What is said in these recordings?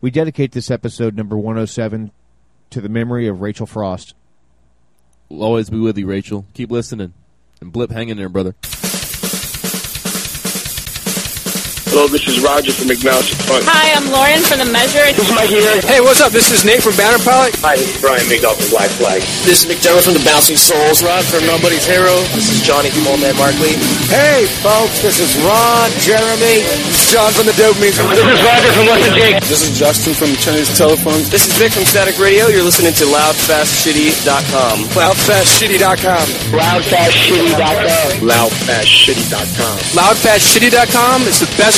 We dedicate this episode, number 107, to the memory of Rachel Frost. We'll always be with you, Rachel. Keep listening. And Blip, hang in there, brother. Hello, this is Roger from McNally Fun. Hi, I'm Lauren from The Measure. This is Mike here. Hey, what's up? This is Nate from Banner Pilot. Hi, this is Brian McDowell from Black Flag. This is McDermott from the Bouncing Souls. Rod from Nobody's Hero. This is Johnny from Old Man Markley. Hey, folks, this is Ron, Jeremy. This is John from the Dopamine. This is Roger from Less Than Jake. This is Justin from Chinese Telephones. This is Vic from Static Radio. You're listening to LoudFastShitty.com. LoudFastShitty.com. Loudfastshitty.com. Loudfastshitty.com. LoudFastShitty.com. It's the best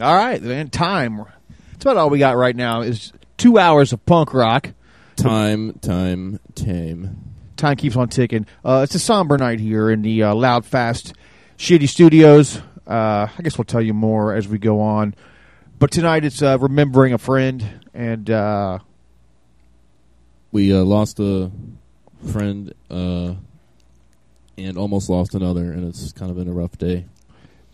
All right, man. Time. That's about all we got right now. Is two hours of punk rock. Time, time, tame. Time keeps on ticking. Uh, it's a somber night here in the uh, loud, fast, shitty studios. Uh, I guess we'll tell you more as we go on. But tonight it's uh, remembering a friend, and uh, We uh, lost a friend uh, and almost lost another, and it's kind of been a rough day.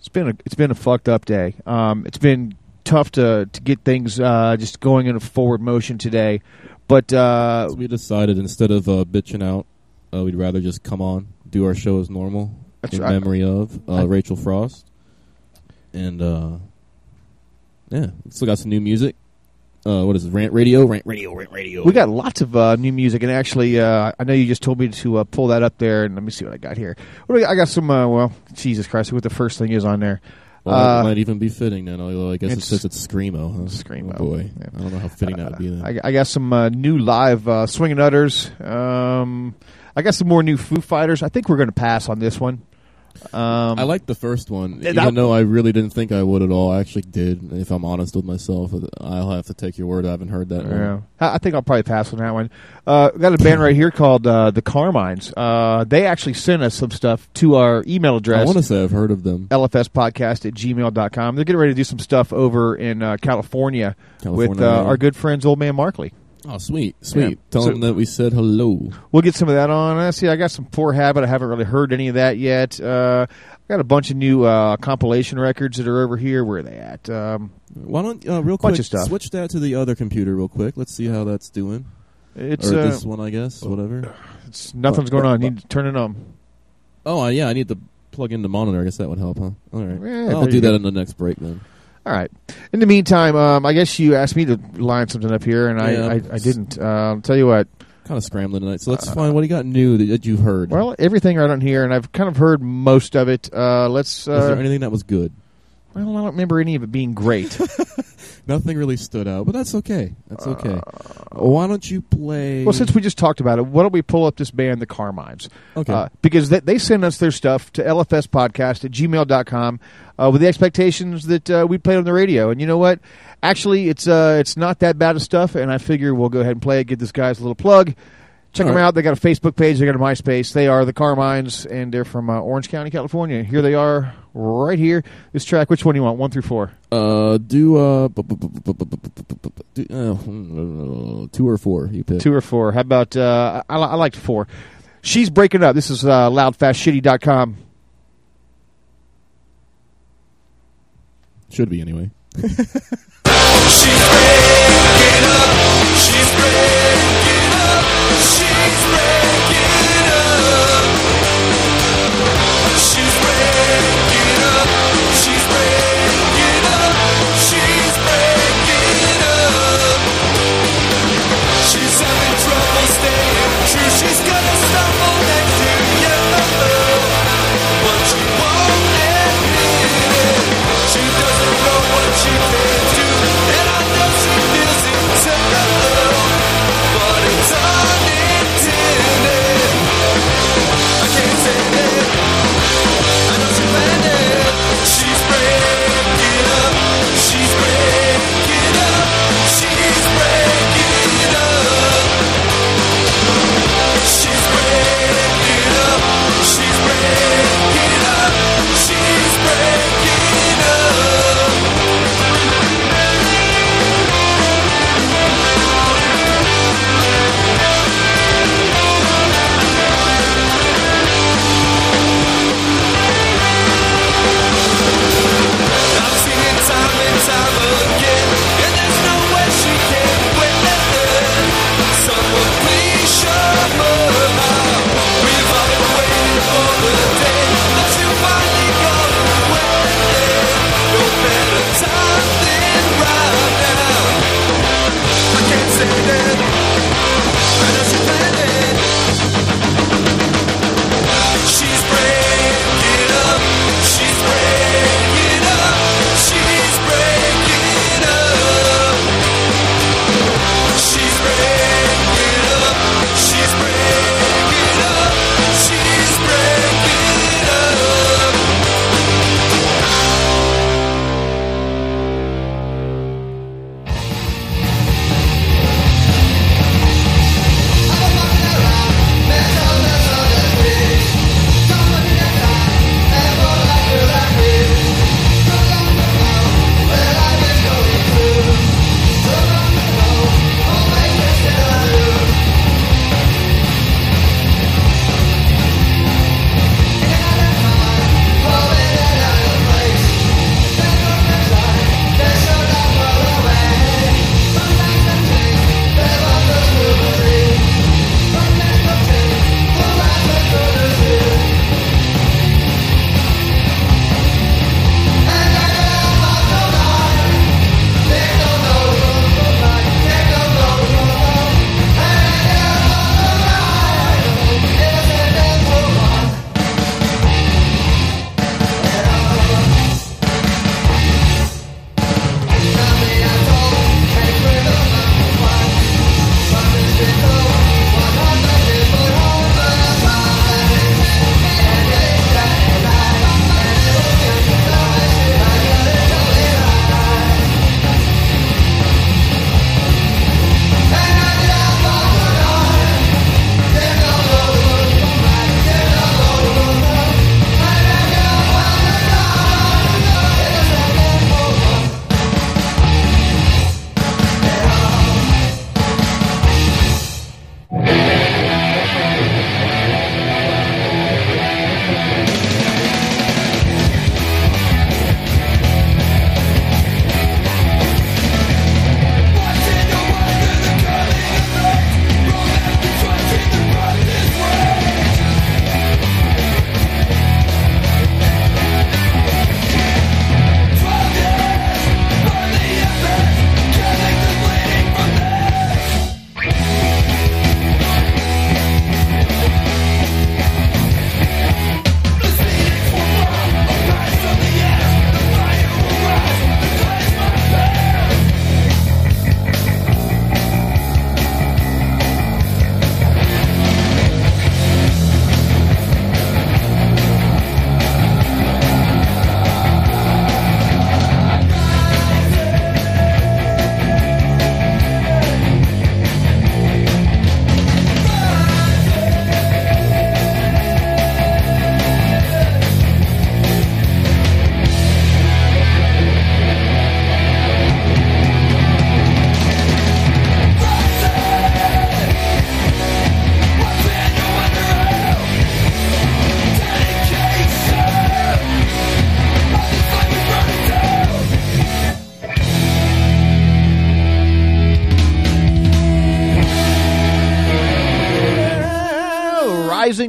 It's been a it's been a fucked up day. Um, it's been tough to to get things uh, just going in a forward motion today. But uh, So we decided instead of uh, bitching out, uh, we'd rather just come on, do our show as normal in right. memory of uh, Rachel Frost. And, uh, yeah, still got some new music. Uh, what is it? Rant Radio? Rant Radio, Rant Radio. we got lots of uh, new music, and actually, uh, I know you just told me to uh, pull that up there, and let me see what I got here. What do I got? I got some. Uh, well, Jesus Christ, what the first thing is on there? Well, Uh, it might even be fitting then. Although I guess it says it's screamo. Huh? Screamo, Oh boy, yeah. I don't know how fitting that would be then. I, I got some uh, new live uh, swinging utters. Um, I got some more new Foo Fighters. I think we're going to pass on this one. Um, I like the first one, even that- though I really didn't think I would at all. I actually did. If I'm honest with myself, I'll have to take your word. I haven't heard that Yeah. one. I think I'll probably pass on that one. Uh, got a band right here called uh, the Carmines. Uh, they actually sent us some stuff to our email address. I want to say I've heard of them. LFSpodcast at gmail.com. They're getting ready to do some stuff over in uh, California, California, with uh, yeah. our good friends, Old Man Markley. Oh, sweet, sweet. Yeah. Tell So- them that we said hello. We'll get some of that on. Uh, see, I got some Poor Habit. I haven't really heard any of that yet. Uh, I got a bunch of new uh, compilation records that are over here. Where are they at? Um, Why don't uh, real quick switch that to the other computer real quick? Let's see how that's doing. it's or uh, this one, I guess. Whatever. it's nothing's going on. You need to turn it on. Oh, uh, yeah. I need to plug in the monitor. I guess that would help, huh? All right. Yeah, I'll do that go. in the next break then. All right. In the meantime, um, I guess you asked me to line something up here, and Yeah. I, I, I didn't. Uh, I'll tell you what. Kind of scrambling tonight. So let's find what you got new that, that you've heard. Well, everything right on here, and I've kind of heard most of it. Uh, let's. Is there Uh, anything that was good? well, I don't remember any of it being great. Nothing really stood out, but that's okay. That's okay. Why don't you play? Uh, well, since we just talked about it, why don't we pull up this band, the Carmines? Okay. Uh, because they, they send us their stuff to lfspodcast at gmail.com uh, with the expectations that uh, we play on the radio. And you know what? Actually, it's uh, it's not that bad of stuff, and I figure we'll go ahead and play it, give this guys a little plug. Check All them right. out. They got a Facebook page. They got a MySpace. They are the Carmines, and they're from uh, Orange County, California. Here they are, right here. This track. Which one do you want? One through four. Uh, do uh, two or four. You pick two or four. How about uh, I, I liked four. She's breaking up. This is uh, loudfastshitty.com. Should be anyway. She's breaking up. She's breaking.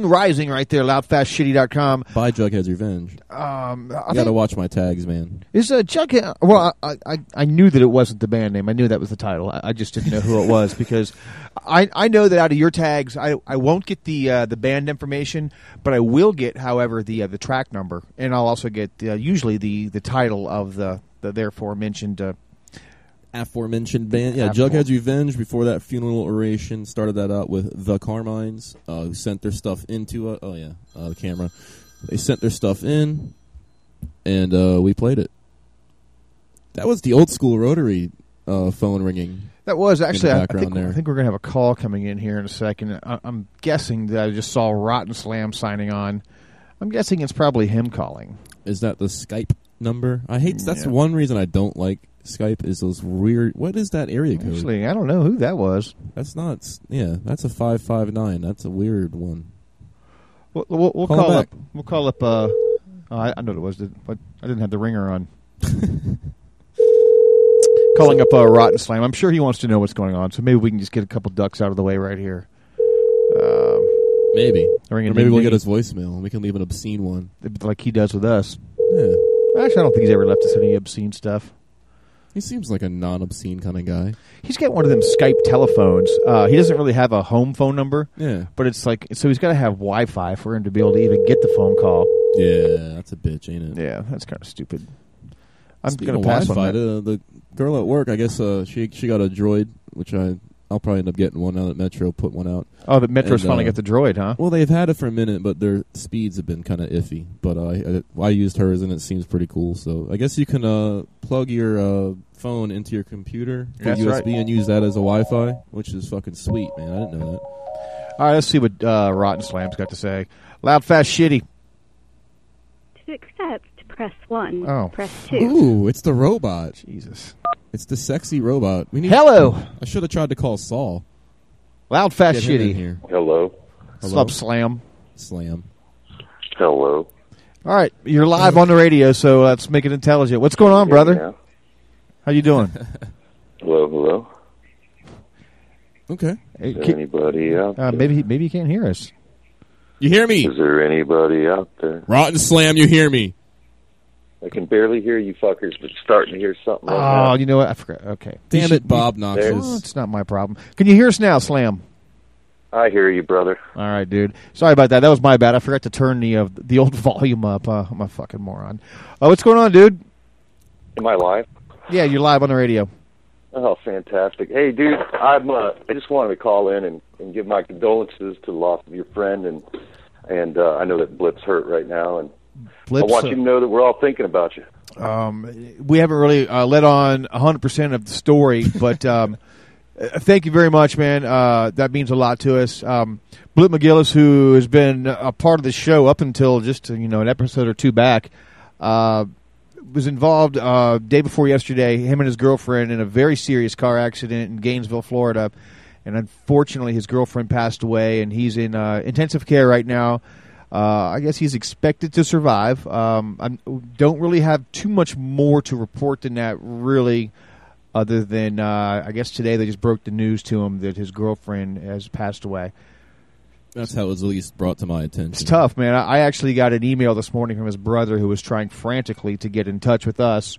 Rising, right there. Loudfastshitty.com. Buy Jughead's Revenge. Um, I I gotta watch my tags, man. Is uh, Jughead? Well, I, I I knew that it wasn't the band name. I knew that was the title. I, I just didn't know who it was because I I know that out of your tags, I, I won't get the uh, the band information, but I will get, however, the uh, the track number, and I'll also get uh, usually the the title of the the therefore mentioned. Aforementioned band, yeah. Jughead's Revenge. Before that, Funeral Oration started that out with the Carmines, uh, who sent their stuff into. Uh, oh yeah, uh, the camera. They sent their stuff in, and uh, we played it. That was the old school rotary uh, phone ringing. that was actually. I, I think there. I think we're gonna have a call coming in here in a second. I, I'm guessing that I just saw Rotten Slam signing on. I'm guessing it's probably him calling. Is that the Skype number? I hate. That's Yeah. one reason I don't like Skype. Is those weird? What is that area code? Actually, I don't know who that was. That's not. Yeah, that's a five five nine. That's a weird one. We'll, we'll, we'll Call call, up. We'll call up. Uh, oh, I, I know what it was, but I didn't have the ringer on. Calling up uh, Rotten Slam. I'm sure he wants to know what's going on, so maybe we can just get a couple ducks out of the way right here. Um, Maybe. Or maybe we'll ding get his voicemail and we can leave an obscene one. like he does with us. Yeah. Actually, I don't think he's ever left us any obscene stuff. He seems like a non-obscene kind of guy. He's got one of them Skype telephones. Uh, he doesn't really have a home phone number, Yeah. but it's like so he's got to have Wi-Fi for him to be able to even get the phone call. Yeah, that's a bitch, ain't it? Yeah, that's kind of stupid. I'm going to pass on Wi-Fi, the, the girl at work, I guess uh, she she got a Droid, which I I'll probably end up getting one now that Metro put one out. Oh, the Metro's And, finally uh, got the droid, huh? Well, they've had it for a minute, but their speeds have been kind of iffy. But uh, I, I used hers, and it seems pretty cool. So I guess you can uh, plug your uh, phone into your computer for That's USB right. and use that as a Wi-Fi, which is fucking sweet, man. I didn't know that. All right, let's see what uh, Rotten Slam's got to say. Loud, fast, shitty. To accept, press 1. Oh. Press 2. Ooh, it's the robot. Jesus. It's the sexy robot. We need. Hello. I should have tried to call Saul. Loud, fast, Get him in shitty. here. Hello. What's Hello? up, Slam? Slam. Hello. All right, you're live on the radio, so let's make it intelligent. What's going on, brother? Yeah. How you doing? Hello, hello. Okay. Is there anybody out uh, there? maybe he, maybe he can't hear us. You hear me? Is there anybody out there? Rotten Slam, you hear me? I can barely hear you fuckers, but starting to hear something. Oh, like that. you know what? I forgot. Okay. Damn You it, should- Bob Oh, it's not my problem. Can you hear us now, Slam? I hear you, brother. All right, dude. Sorry about that. That was my bad. I forgot to turn the uh, the old volume up. Uh, I'm a fucking moron. Oh, what's going on, dude? Am I live? Yeah, you're live on the radio. Oh, fantastic! Hey, dude, I'm. Uh, I just wanted to call in and, and give my condolences to the loss of your friend, and and uh, I know that Blip's hurt right now, and Blips, I want uh, you to know that we're all thinking about you. Um, we haven't really uh, let on 100% of the story, but um, uh, thank you very much, man. Uh, that means a lot to us. Um, Blip McGillis, who has been a part of the show up until just you know an episode or two back, uh, was involved uh, day before yesterday. Him and his girlfriend in a very serious car accident in Gainesville, Florida, and unfortunately, his girlfriend passed away, and he's in uh, intensive care right now. Uh, I guess he's expected to survive. Um, I don't really have too much more to report than that, really, other than uh, I guess today they just broke the news to him that his girlfriend has passed away. That's how it was at least brought to my attention. It's tough, man. I I actually got an email this morning from his brother who was trying frantically to get in touch with us.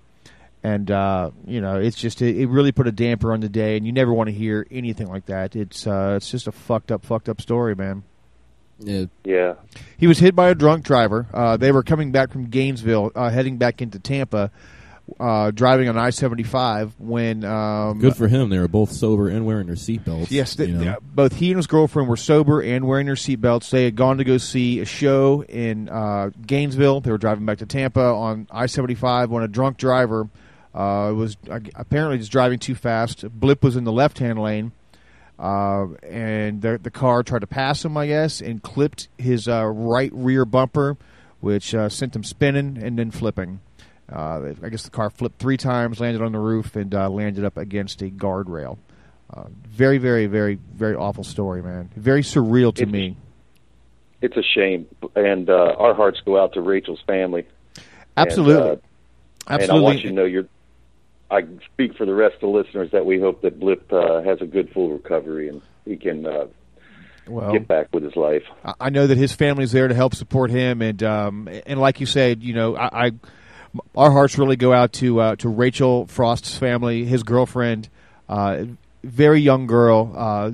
And, uh, you know, it's just, it, it really put a damper on the day, and you never want to hear anything like that. It's, uh, it's just a fucked up, fucked up story, man. Yeah. Yeah, He was hit by a drunk driver. Uh, they were coming back from Gainesville, uh, heading back into Tampa, uh, driving on I seventy five. When um, Good for him. They were both sober and wearing their seatbelts. yes, they, you know? yeah, both he and his girlfriend were sober and wearing their seatbelts. They had gone to go see a show in uh, Gainesville. They were driving back to Tampa on I seventy five when a drunk driver uh, was uh, apparently just driving too fast. Blip was in the left hand lane. Uh, and the, the car tried to pass him, I guess, and clipped his uh, right rear bumper, which uh, sent him spinning and then flipping. Uh, I guess the car flipped three times, landed on the roof, and uh, landed up against a guardrail. Uh, very, very, very, very awful story, man. Very surreal to It's- me. it's a shame, and uh, our hearts go out to Rachel's family. Absolutely, And, uh, absolutely. And I want you to know you're. I speak for the rest of the listeners that we hope that Blip uh, has a good full recovery and he can uh, Well- get back with his life. I- I know that his family's there to help support him, and um, and like you said, you know, I, I our hearts really go out to uh, to Rachel Frost's family, his girlfriend, uh, very young girl. Uh,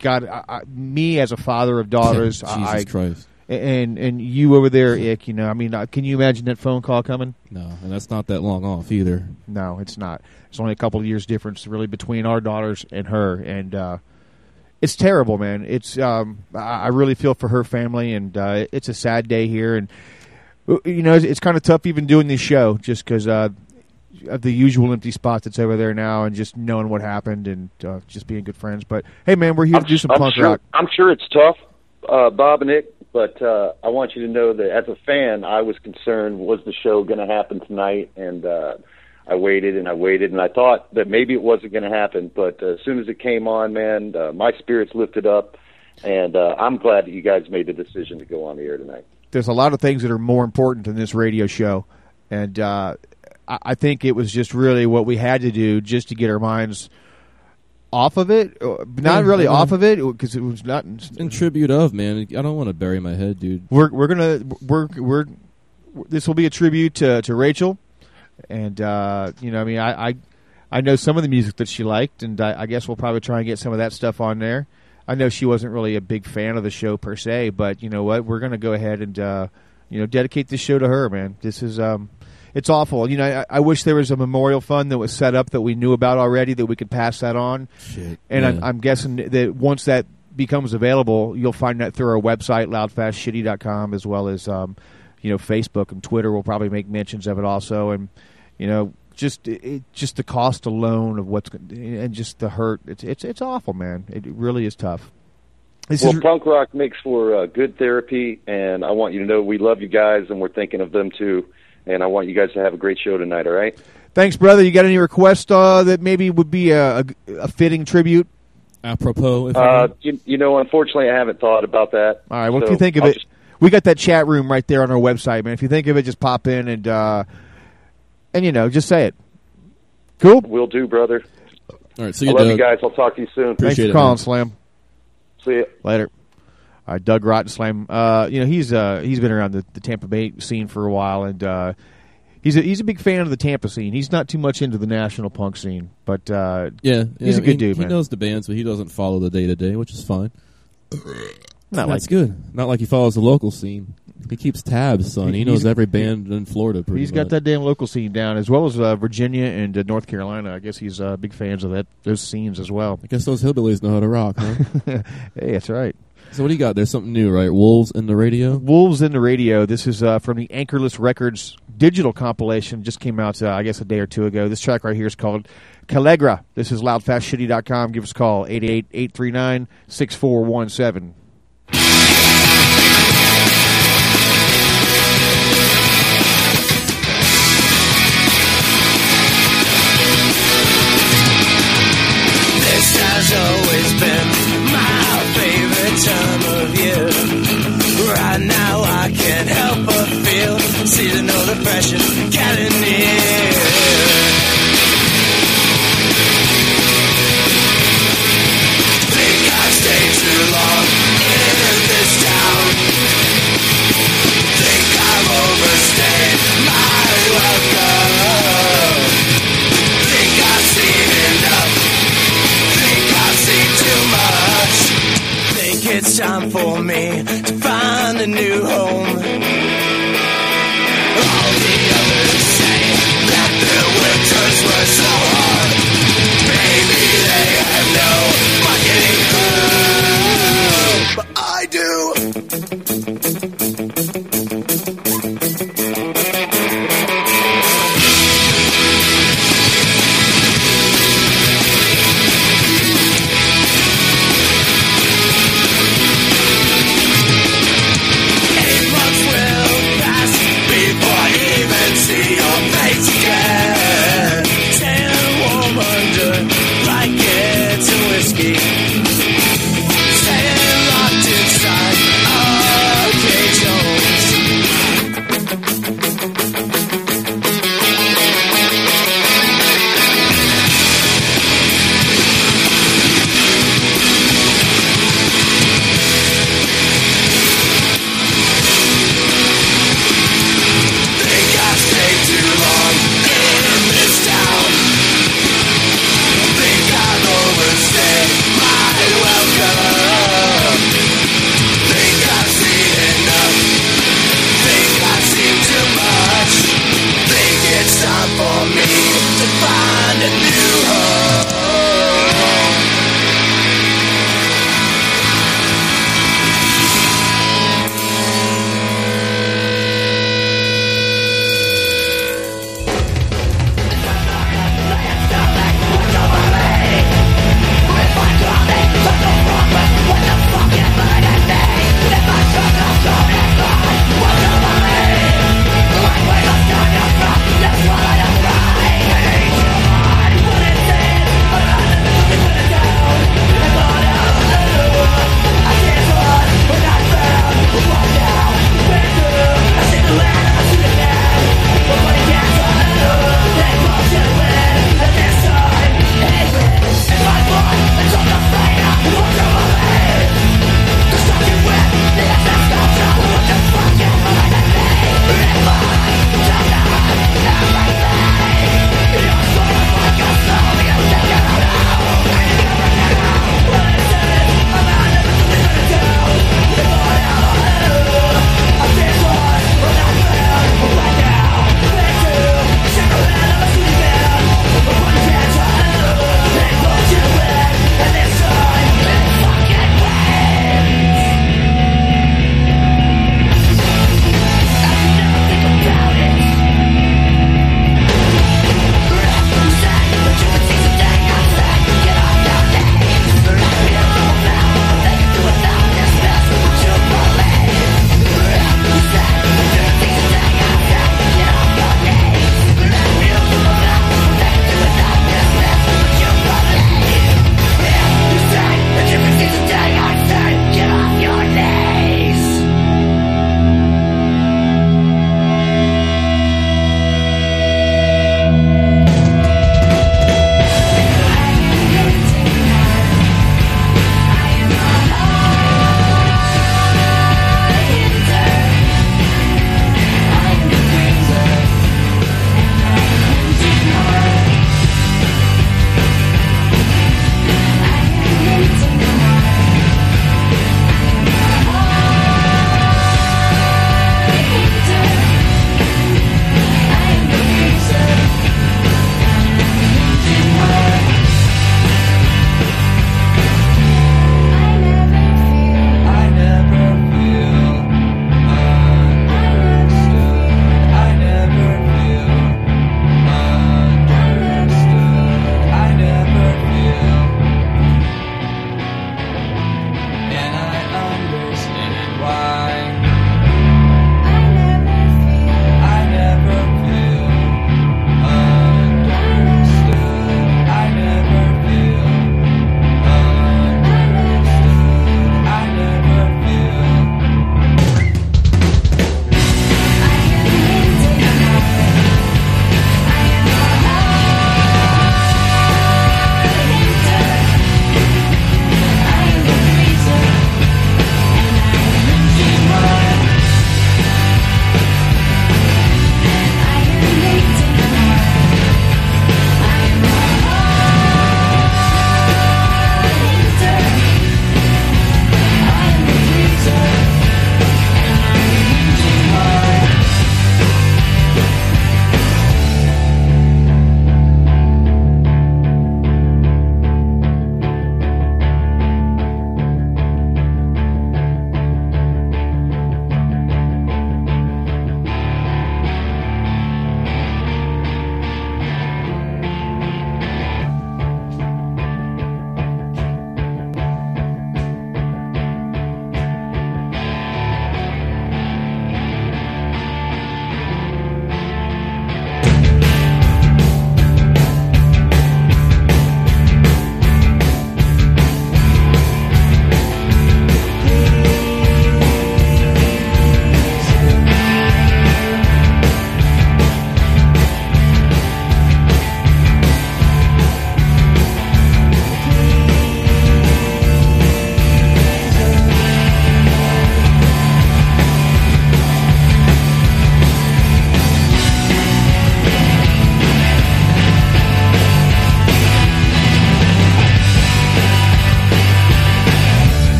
God, I, I, me as a father of daughters, Jesus I, Christ. and and you over there, Ick. You know, I mean, uh, can you imagine that phone call coming? No, and that's not that long off either. No, it's not. It's only a couple of years difference, really, between our daughters and her, and uh, it's terrible, man. It's um, I really feel for her family, and uh, it's a sad day here, and you know, it's, it's kind of tough even doing this show just because uh, of the usual empty spot that's over there now, and just knowing what happened, and uh, just being good friends. But hey, man, we're here to do some I'm punk sure, rock. I'm sure it's tough, uh, Bob and Nick, but uh, I want you to know that as a fan, I was concerned: was the show going to happen tonight? And uh, I waited and I waited, and I thought that maybe it wasn't going to happen. But uh, as soon as it came on, man, uh, my spirits lifted up, and uh, I'm glad that you guys made the decision to go on the air tonight. There's a lot of things that are more important than this radio show, and uh, I, I think it was just really what we had to do just to get our minds off of it. Uh, Not really off of it because it was not. In tribute of man, I don't want to bury my head, dude. We're we're gonna we're we're this will be a tribute to to Rachel, and uh, you know I mean I, I I know some of the music that she liked, and I, I guess we'll probably try and get some of that stuff on there. I know she wasn't really a big fan of the show per se, but you know what? We're gonna go ahead and uh, you know dedicate this show to her, man. This is um, it's awful. You know, I, I wish there was a memorial fund that was set up that we knew about already that we could pass that on. Shit. And I'm, I'm guessing that once that becomes available, you'll find that through our website, loudfastshitty.com, as well as, um, you know, Facebook and Twitter will probably make mentions of it also. And, you know, just it, just the cost alone of what's gon- and just the hurt. It's it's it's awful, man. It really is tough. This well, is punk rock makes for uh, good therapy, and I want you to know we love you guys, and we're thinking of them too. And I want you guys to have a great show tonight. All right. thanks, brother. You got any requests uh, that maybe would be a, a, a fitting tribute? Apropos, if Uh, may. you, you know, unfortunately, I haven't thought about that. All right. Well, if you think of I'll it, just- we got that chat room right there on our website, man. If you think of it, just pop in and uh, and you know, just say it. Cool. we'll do, brother. all right, so I you love you guys. I'll talk to you soon. Thanks for it, calling, man. Slam. See you. Later. All right, Doug Rotten Slam. Uh, you know, he's uh, he's been around the, the Tampa Bay scene for a while, and uh, he's a, he's a big fan of the Tampa scene. He's not too much into the national punk scene, but uh, Yeah, He's a good he, dude, He man. knows the bands, but he doesn't follow the day to day, which is fine. not like That's good. Not like he follows the local scene. He keeps tabs, son. He, He- knows every band in Florida. Pretty he's got that damn local scene down, as well as uh, Virginia and uh, North Carolina. I guess he's uh, big fans of that those scenes as well. I guess those hillbillies know how to rock, huh? Hey, that's right. so what do you got? There's something new, right? Wolves in the radio. Wolves in the Radio. This is uh, from the Anchorless Records digital compilation. Just came out, uh, I guess, a day or two ago. This track right here is called Calegra. This is loudfastshitty.com. Give us a call, 888-839-6417.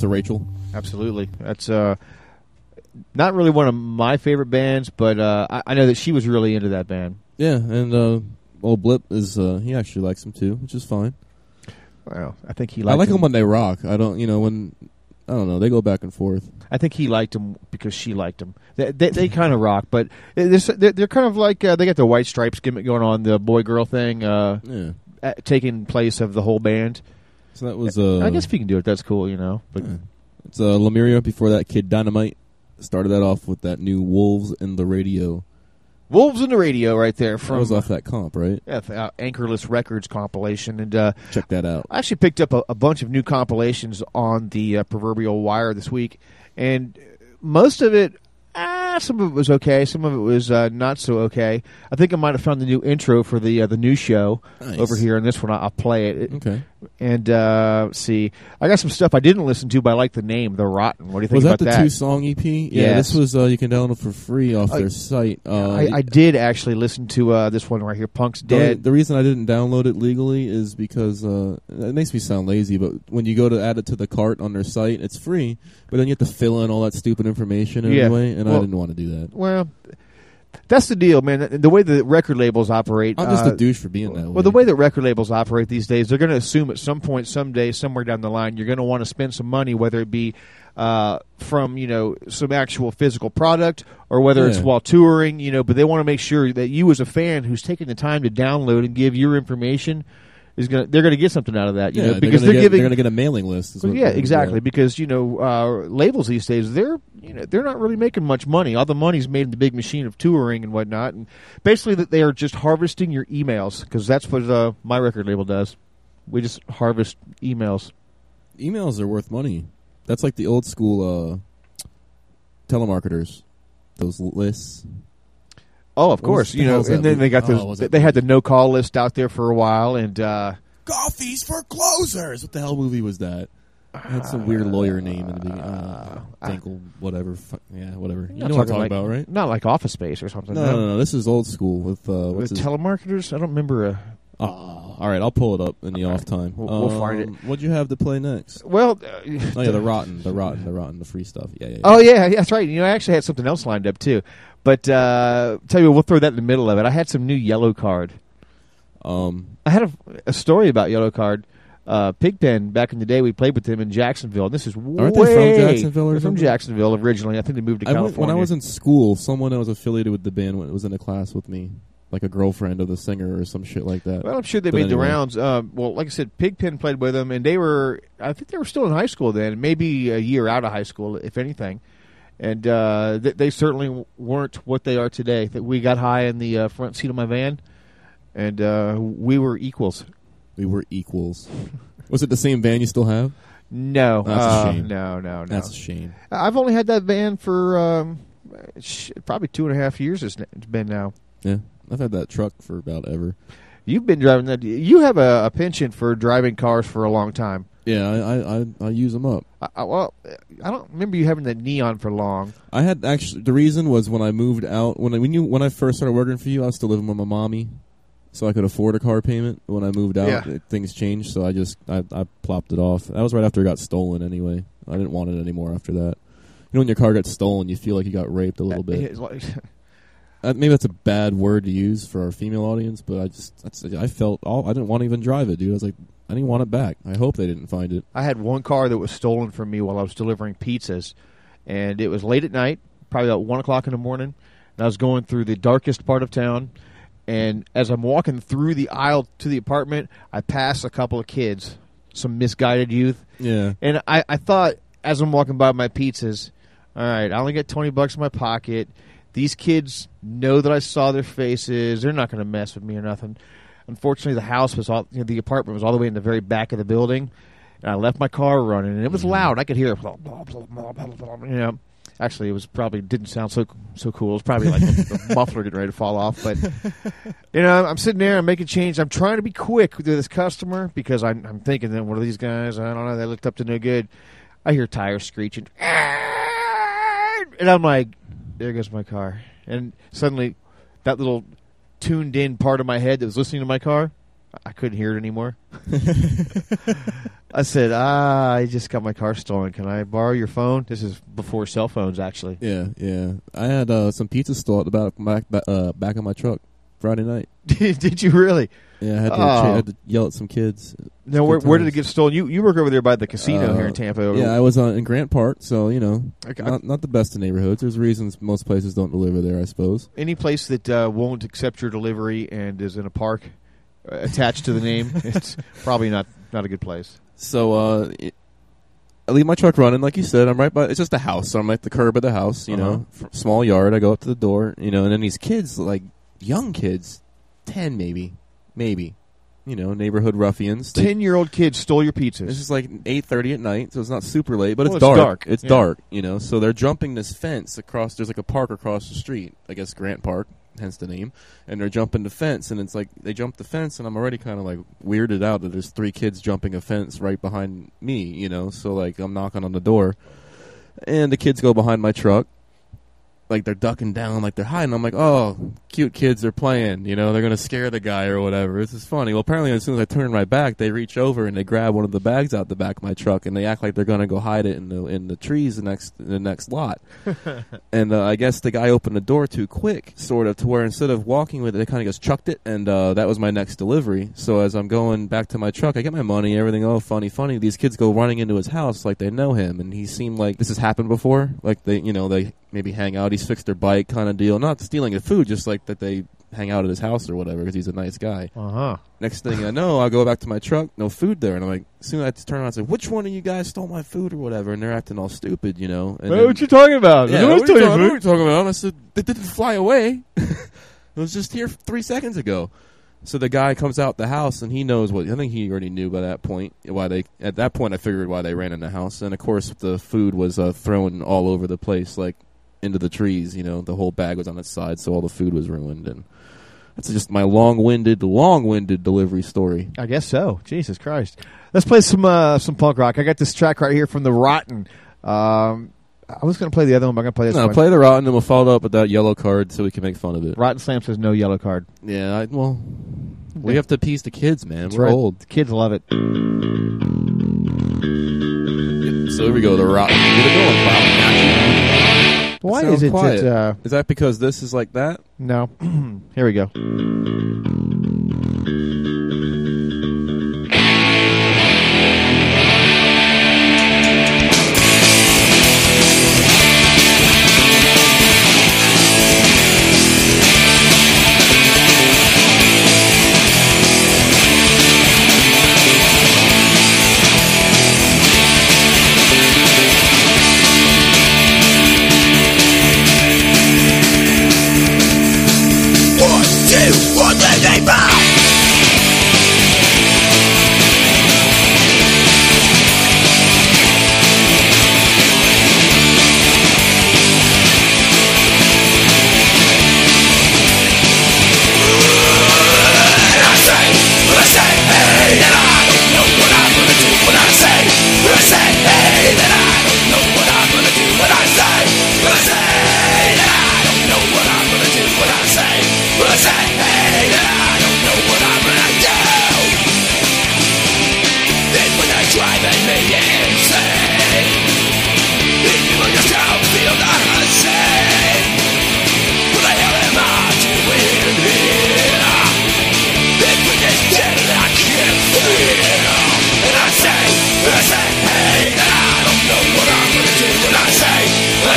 To Rachel. Absolutely. That's uh, not really one of my favorite bands, but uh, I, I know that she was really into that band. Yeah, and uh, old Blip is uh, he actually likes them too, which is fine. Well, I think he I like him. them when they rock. I don't, you know, when I don't know, they go back and forth. I think he liked him because she liked him. They they, they kind of rock, but they're, they're kind of like uh, they got the White Stripes gimmick going on, the boy girl thing, uh, Yeah. uh, taking place of the whole band. So that was. Uh, I guess if you can do it, that's cool, you know. But Yeah. It's uh, Lemuria. Before that, Kid Dynamite started that off with that new Wolves in the Radio. Wolves in the Radio, right there That from was off that comp, right? yeah, the, uh, Anchorless Records compilation, and uh, Check that out. I actually picked up a, a bunch of new compilations on the uh, proverbial wire this week, and most of it, ah, some of it was okay, some of it was uh, not so okay. I think I might have found the new intro for the uh, the new show Nice. over here, and this one I'll, I'll play it. It- Okay. And uh, see, I got some stuff I didn't listen to, but I like the name, The Rotten. What do you think Was that about the that? two song EP? Yeah, Yes. this was. Uh, you can download for free off their site. Uh, I, I did actually listen to uh, this one right here, Punk's The, Dead. the reason I didn't download it legally is because uh, it makes me sound lazy. But when you go to add it to the cart on their site, it's free. But then you have to fill in all that stupid information Yeah. anyway, and I Well- didn't want to do that. Well, that's the deal, man. The way the record labels operate. I'm just uh, a douche for being that way. Well, the way that record labels operate these days, they're going to assume at some point, someday, somewhere down the line, you're going to want to spend some money, whether it be uh, from you know some actual physical product or whether it's while touring. You know, but they want to make sure that you, as a fan who's taking the time to download and give your information, is going to they're going to get something out of that. You yeah, know, because they're, they're, gonna get, giving they're going to get a mailing list. well, yeah, exactly. Because you know, uh, labels these days they're you know they're not really making much money. All the money's made in the big machine of touring and whatnot, and basically that they are just harvesting your emails because that's what uh, my record label does. We just harvest emails. Emails are worth money. That's like the old school uh, telemarketers. Those lists. Oh, of course, you know, and then movie? they got Oh, those. was they had the no call list out there for a while, and uh, Coffees for closers. What the hell movie was that? It a weird lawyer name in the beginning. Uh, Dinkle, whatever. Fu- yeah, whatever. You know what I'm talking talking like, about, right? Not like Office Space or something. No, no, no, no. This is old school with uh, what's With telemarketers, I don't remember. A, Oh, all right, I'll pull it up in the off time. We'll- we'll find it. Um, What'd you have to play next? well, uh, Oh yeah, the rotten, the rotten, the rotten, the free stuff. Yeah, yeah. yeah. Oh yeah, yeah, that's right. You know, I actually had something else lined up too. But uh, tell you, what, we'll throw that in the middle of it. I had some new Yellowcard. Um, I had a, a story about Yellowcard. Uh, Pigpen back in the day, we played with them in Jacksonville. And this is Aren't they way from Jacksonville They're from? Jacksonville originally. I think they moved to I went, California. when I was in school, someone that was affiliated with the band was in a class with me, like a girlfriend of the singer or some shit like that. well, I'm sure they But made the rounds. Um, well, like I said, Pigpen played with them, and they were, I think they were still in high school then, maybe a year out of high school, if anything. And uh, th- they certainly weren't what they are today. That we got high in the uh, front seat of my van, and uh, we were equals. We were equals. was it the same van you still have? No, That's a uh, shame. no, no, no. That's a shame. I've only had that van for um, sh- probably two and a half years. It's it's been now. Yeah, I've had that truck for about ever. You've been driving that. You have a, a penchant for driving cars for a long time. Yeah, I I, I, I use them up. I, I, well, I don't remember you having that neon for long. I had actually the reason was when I moved out when I when you when I first started working for you, I was still living with my mommy, so I could afford a car payment. When I moved out, Yeah. it- things changed, so I just I, I plopped it off. That was right after it got stolen. Anyway, I didn't want it anymore after that. You know, when your car gets stolen, you feel like you got raped a little uh, bit. Uh, maybe that's a bad word to use for our female audience, but I just that's, I felt all I didn't want to even drive it, dude. I was like, I didn't want it back. I hope they didn't find it. I had one car that was stolen from me while I was delivering pizzas, and it was late at night, probably about one o'clock in the morning. And I was going through the darkest part of town, and as I'm walking through the aisle to the apartment, I pass a couple of kids, some misguided youth, Yeah, and I, I thought as I'm walking by my pizzas, all right, I only got twenty bucks in my pocket. These kids know that I saw their faces. They're not going to mess with me or nothing. Unfortunately, the house was all, you know, the apartment was all the way in the very back of the building, and I left my car running, and it was mm-hmm. loud. I could hear, blah, blah, blah, blah, blah, blah, you know. Actually, it was probably didn't sound so so cool. It was probably like a, muffler getting ready to fall off. But you know, I'm sitting there, I'm making change. I'm trying to be quick with this customer because I'm, I'm thinking that one of these guys, I don't know, they looked up to no good. I hear tires screeching, and I'm like, there goes my car. And suddenly, that little tuned in part of my head that was listening to my car I couldn't hear it anymore. I said, "Ah, I just got my car stolen. Can I borrow your phone?" This is before cell phones, actually. Yeah, yeah. I had uh, some pizza stolen the back, uh, back of my truck Friday night. did you really? Yeah, I had to, Oh. I had to yell at some kids. No, where, where did it get stolen? You you work over there by the casino Uh, here in Tampa. Yeah, I was on, in Grant Park, so you know, Okay. not not the best of neighborhoods. There's reasons most places don't deliver there, I suppose. Any place that uh, won't accept your delivery and is in a park uh, attached to the name, it's probably not not a good place. So uh, it, I leave my truck running, like you said. I'm right by. It's just a house, so I'm at the curb of the house. You Uh-huh. know, small yard. I go up to the door. You know, and then these kids, like young kids, ten maybe, maybe. You know, neighborhood ruffians. They- Ten year old kids stole your pizzas. This is like eight thirty at night, so it's not super late, but Well, it's, it's dark. dark. It's Yeah. dark, you know. So they're jumping this fence across. There's like a park across the street. I guess Grant Park, hence the name. And they're jumping the fence, and it's like they jump the fence, and I'm already kind of like weirded out that there's three kids jumping a fence right behind me, you know. So like I'm knocking on the door, and the kids go behind my truck. Like they're ducking down, like they're hiding. I'm like, oh, cute kids they're playing. You know, they're gonna scare the guy or whatever. This is funny. Well, apparently, as soon as I turn my back, they reach over and they grab one of the bags out the back of my truck, and they act like they're gonna go hide it in the in the trees the next the next lot. and uh, I guess the guy opened the door too quick, sort of, to where instead of walking with it, they kind of just chucked it, and uh, that was my next delivery. So as I'm going back to my truck, I get my money, everything. Oh, funny, funny. These kids go running into his house like they know him, and he seemed like this has happened before. Like they, you know, they maybe hang out. He's fixed their bike, kind of deal. Not stealing the food, just like that they hang out at his house or whatever because he's a nice guy. Uh huh. Next thing I know, I go back to my truck, no food there, and I'm like, soon I turn around and say, "Which one of you guys stole my food or whatever?" And they're acting all stupid, you know. And then- what you talking about? yeah, what, are you talking, what are you talking about? And I said, "They didn't fly away. it was just here three seconds ago." So the guy comes out the house and he knows what I think he already knew by that point why they at that point I figured why they ran in the house and of course the food was uh, thrown all over the place like into the trees you know the whole bag was on its side so all the food was ruined and that's just my long-winded long-winded delivery story I guess so. Jesus Christ. Let's play some uh, some punk rock. I got this track right here from the Rotten. Um, I was going to play the other one, but I'm going to play this one. no one. play the rotten and we'll follow up with that Yellowcard so we can make fun of it Rotten Slam says no Yellowcard. yeah I, well we have to appease the kids man That's we're right. old The kids love it. So here we go, the rotten. Get it going, Bob. Why is it quiet. that... Uh, Is that because this is like that? no. here we go.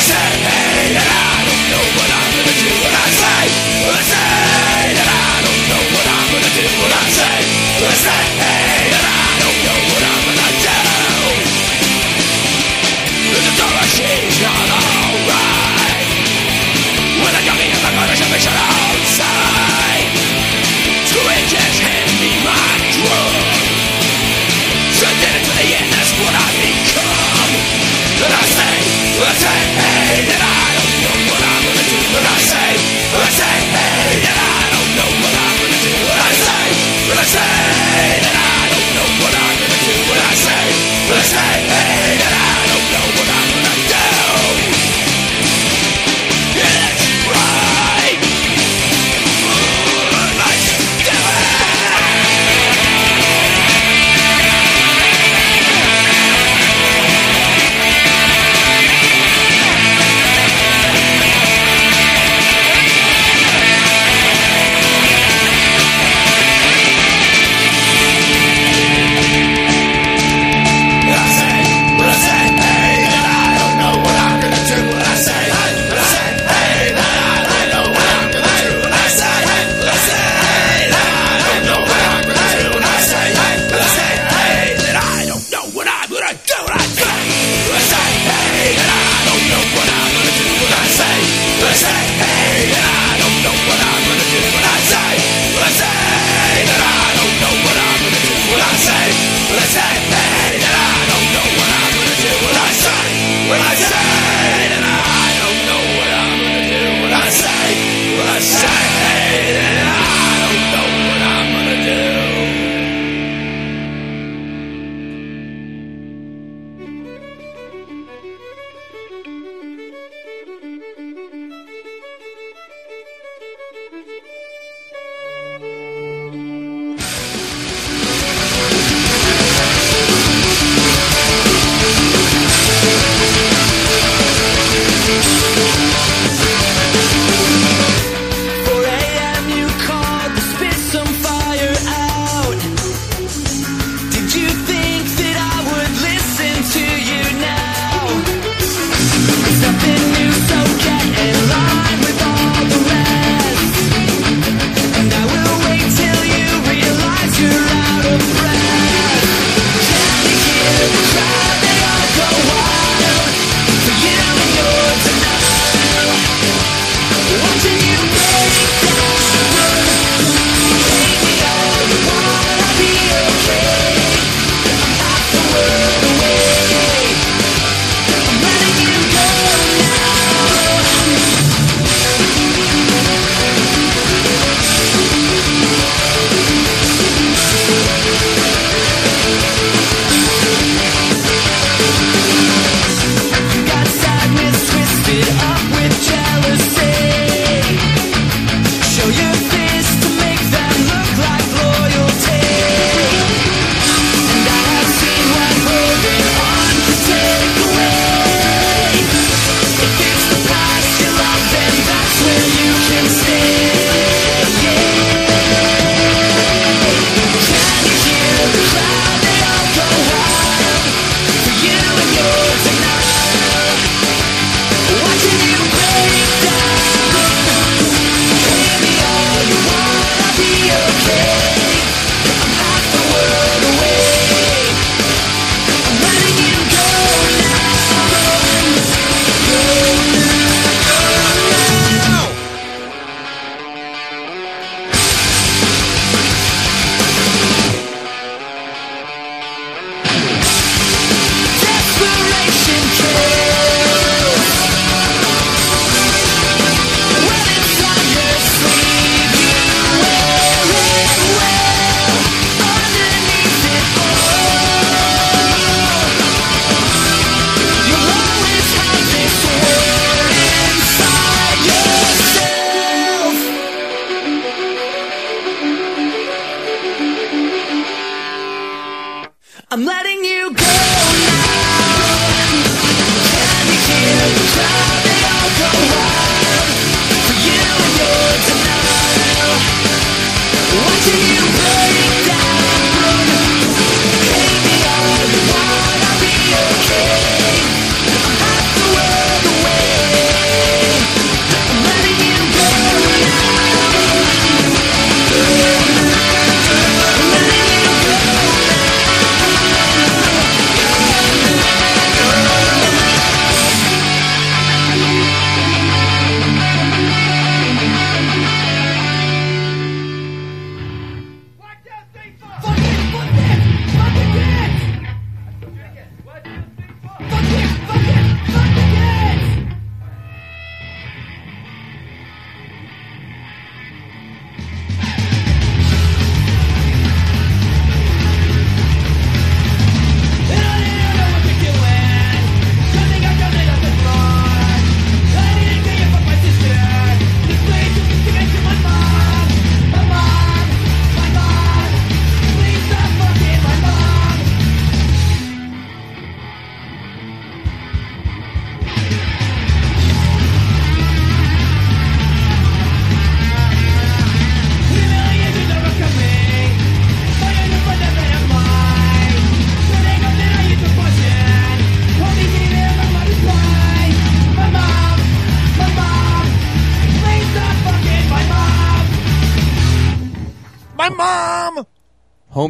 Say it.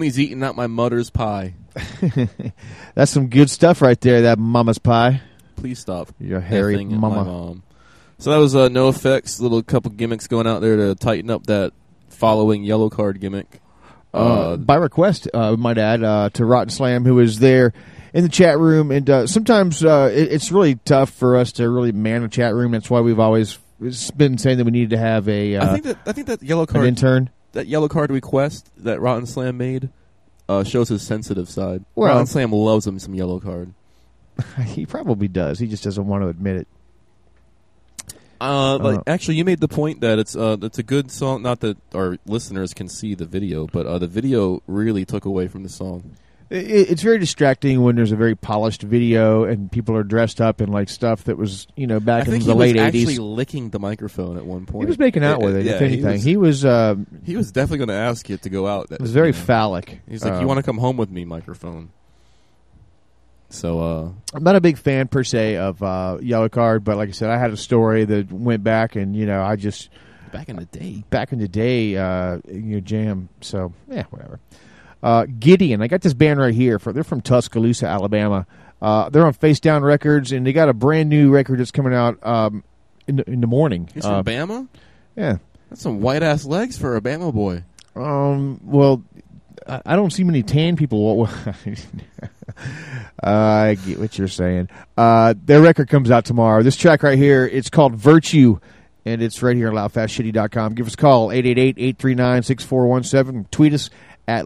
Homie's eating out my mother's pie. That's some good stuff right there. That mama's pie. Please stop. Your hairy mama. mom. So that was uh, no effects. Little couple gimmicks going out there to tighten up that following Yellowcard gimmick. uh, by request, uh, might add, uh, to Rotten Slam, who was there in the chat room. And uh, sometimes uh, it, it's really tough for us to really man a chat room. That's why we've always been saying that we needed to have a uh, I think that I think that yellow an card intern. That Yellowcard request that Rotten Slam made uh, shows his sensitive side. Well- Rotten Slam loves him some Yellowcard. he probably does. He just doesn't want to admit it. Uh, like Uh, actually, you made the point that it's uh, it's a good song. Not that our listeners can see the video, but uh, the video really took away from the song. It, it's very distracting when there's a very polished video and people are dressed up in like stuff that was, you know, back in the he late was eighties. actually licking the microphone at one point. He was making out Yeah, with it. yeah, if anything, he was, he was, uh, he was definitely going to ask you to go out. That it was very you know. phallic. He's like, Um, "You want to come home with me, microphone?" So, uh, I'm not a big fan per se of uh, Yellowcard, but like I said, I had a story that went back, and you know, I just back in the day, back in the day, uh, you know, jam. So yeah, whatever. Uh, Gideon, I got this band right here. For they're from Tuscaloosa, Alabama. Uh, they're on Facedown Records, and they got a brand new record that's coming out um, in the, in the morning. he's Uh, from Bama. yeah. That's some white ass legs for a Bama boy. Um. Well, I, I don't see many tan people. I get what you're saying. Uh, their record comes out tomorrow. This track right here, it's called Virtue, and it's right here at loudfastshitty.com. Give us a call, 888-839-6417. Tweet us at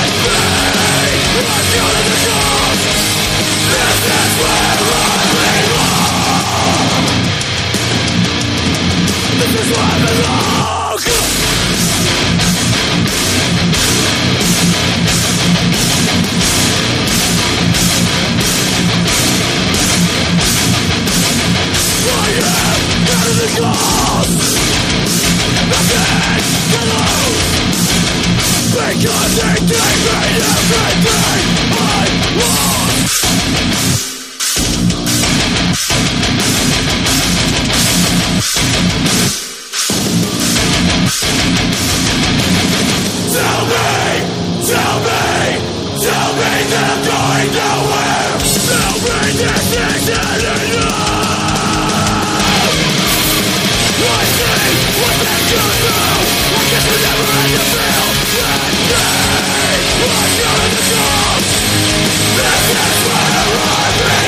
I'm just a ghost. This is where I belong. This is my favorite song. Because it gave me everything I lost Tell me, tell me, tell me that going nowhere Tell me this isn't enough do that's why I want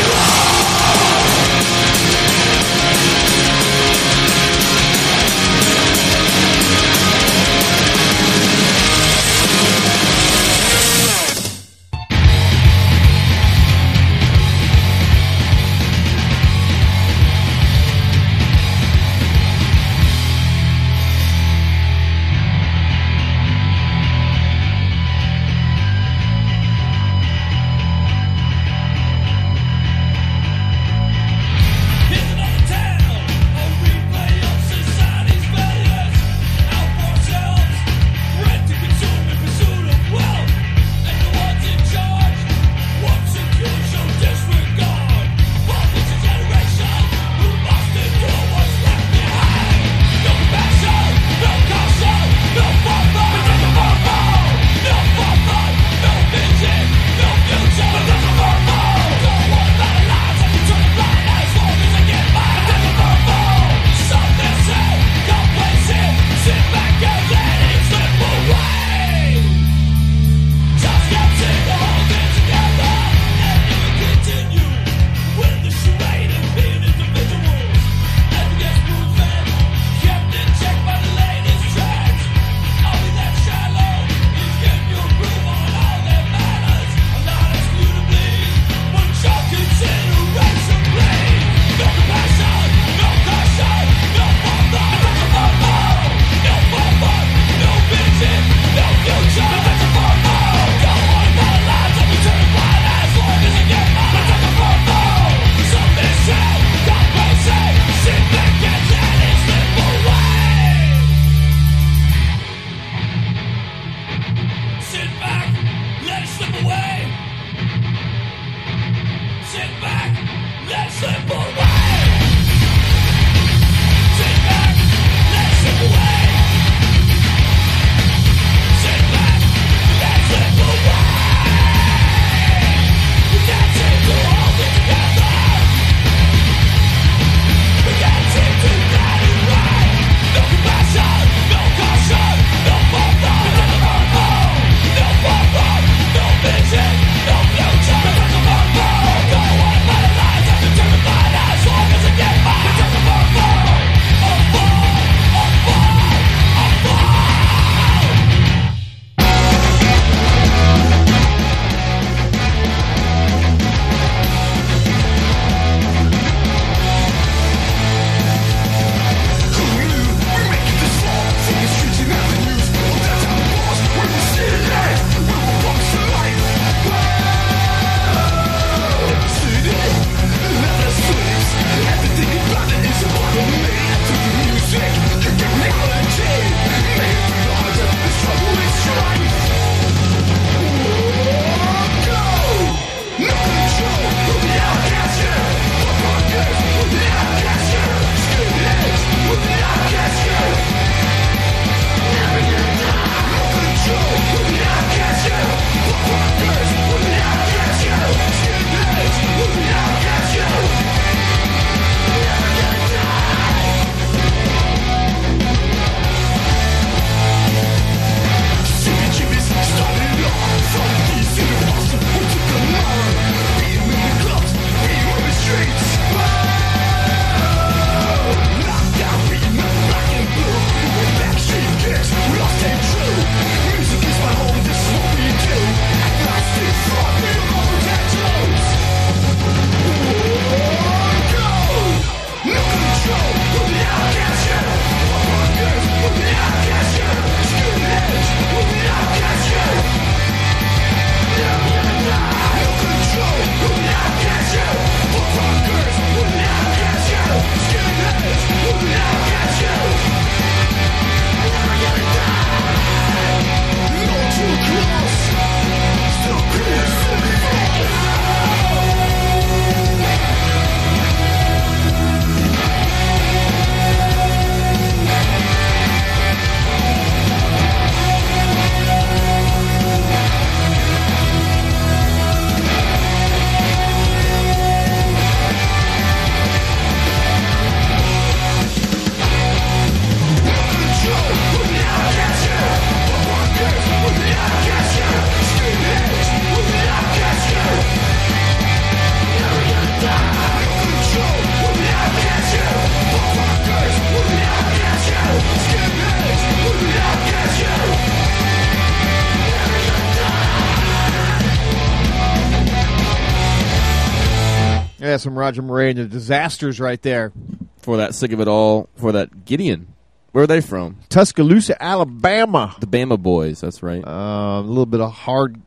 Roger Miret and the disasters right there. For that sick of it all, for that Gideon. Where are they from? Tuscaloosa, Alabama. The Bama Boys. That's right. Uh, a little bit of hard,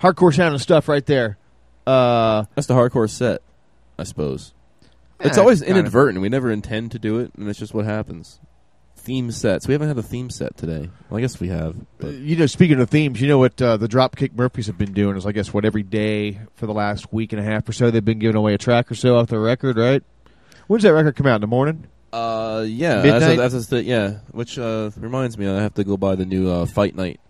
hardcore sounding stuff right there. Uh, That's the hardcore set, I suppose. It's Eh, always of. inadvertent. We never intend to do it, and it's just what happens. Theme sets. We haven't had a theme set today. Well, I guess we have. But you know, speaking of themes, you know what uh, the Dropkick Murphys have been doing is, I guess, what every day for the last week and a half or so, they've been giving away a track or so off their record, right? When does that record come out in the morning? Uh, yeah, Midnight? That's, that's, that's the, yeah. Which uh, reminds me, I have to go buy the new uh, Fight Night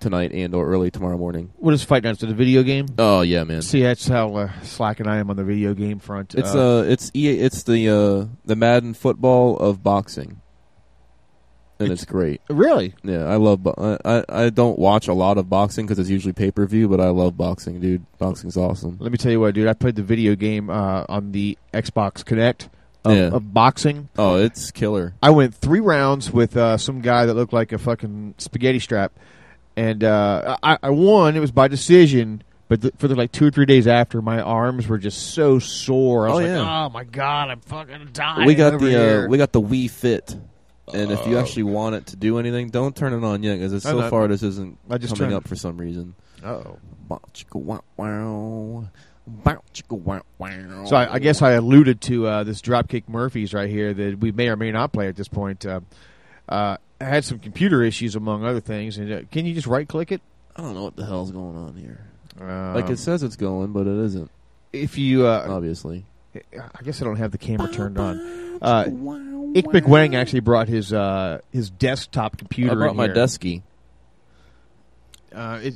tonight and or early tomorrow morning. What is Fight Night? Nights? The video game? Oh yeah, man. See, that's how uh, slacking I am on the video game front. It's uh, it's EA, it's the uh, the Madden football of boxing, and it's, great. really Yeah, I love. bo- I I, I don't watch a lot of boxing because it's usually pay per view, but I love boxing, dude. Boxing's awesome. Let me tell you what, dude. I played the video game uh, on the Xbox Kinect of, Yeah. of boxing. Oh, it's killer. I went three rounds with uh, some guy that looked like a fucking spaghetti strap, and uh, I, I won. It was by decision, but th for the like two or three days after, my arms were just so sore. I was Oh, like, yeah. "Oh my god, I'm fucking dying." we got the here." uh, we got the Wii Fit, and if you actually want it to do anything, don't turn it on yet because I'm so not- far this isn't I just coming turned- up for some reason. Bow, chicka, wow, wow. Bow, chicka, wow, wow. So I, I guess I alluded to uh, this Dropkick Murphys right here that we may or may not play at this point. Uh, uh, I had some computer issues among other things, and uh, can you just right click it? I don't know what the hell's going on here. Um, like it says it's going, but it isn't. if you, uh, Obviously. I guess I don't have the camera turned on. Uh, Ick McWang actually brought his uh, his desktop computer. I brought in my here. desky. Uh, it,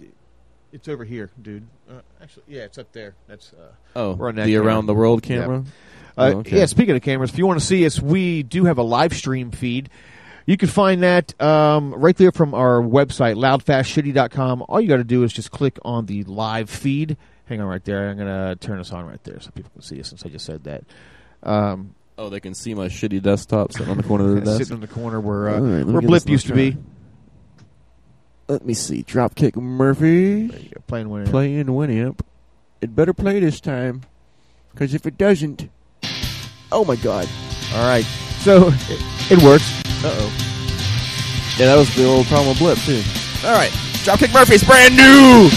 it's over here, dude. Uh, actually, yeah, it's up there. That's uh, Oh, we're on that the camera. around the world camera. Uh, Oh, okay. Yeah, speaking of cameras, if you want to see us, we do have a live stream feed. You can find that um, right there from our website, loudfastshitty.com. All you got to do is just click on the live feed. Hang on right there. I'm going to turn this on right there so people can see us since I just said that. Um, Oh, they can see my shitty desktop sitting on the corner of the desk. sitting in the corner where, uh, right, where Blip used to be. Let me see. Dropkick Murphy go, Playing Winamp. playing Winamp. It better play this time, because if it doesn't, oh my god. All right. So it, it works. Uh oh. Yeah, that was the old problem with Blip too. All right, Dropkick Murphy's brand new.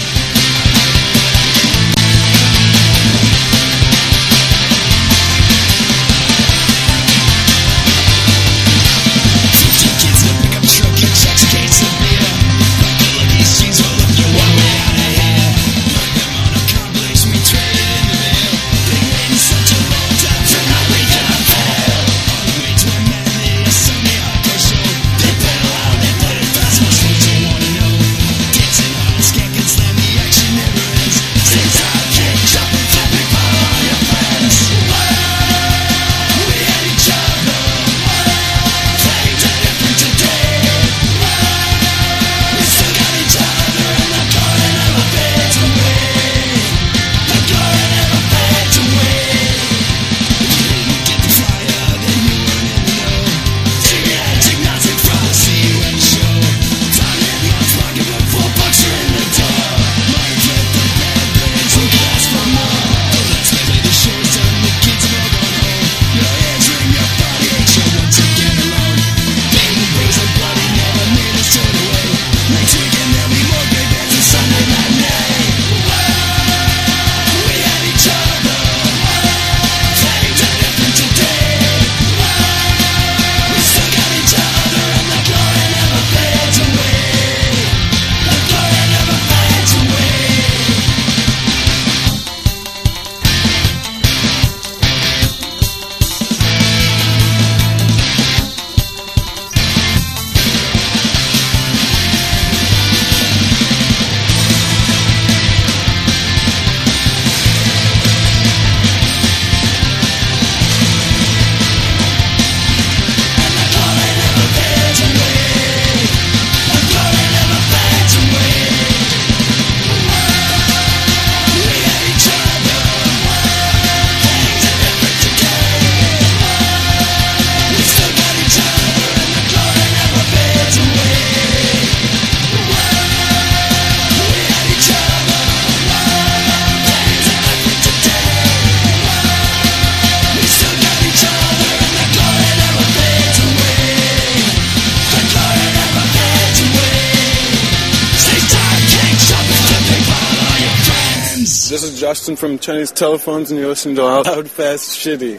From Chinese Telephones, and you're listening to Loud, Fast, Shitty.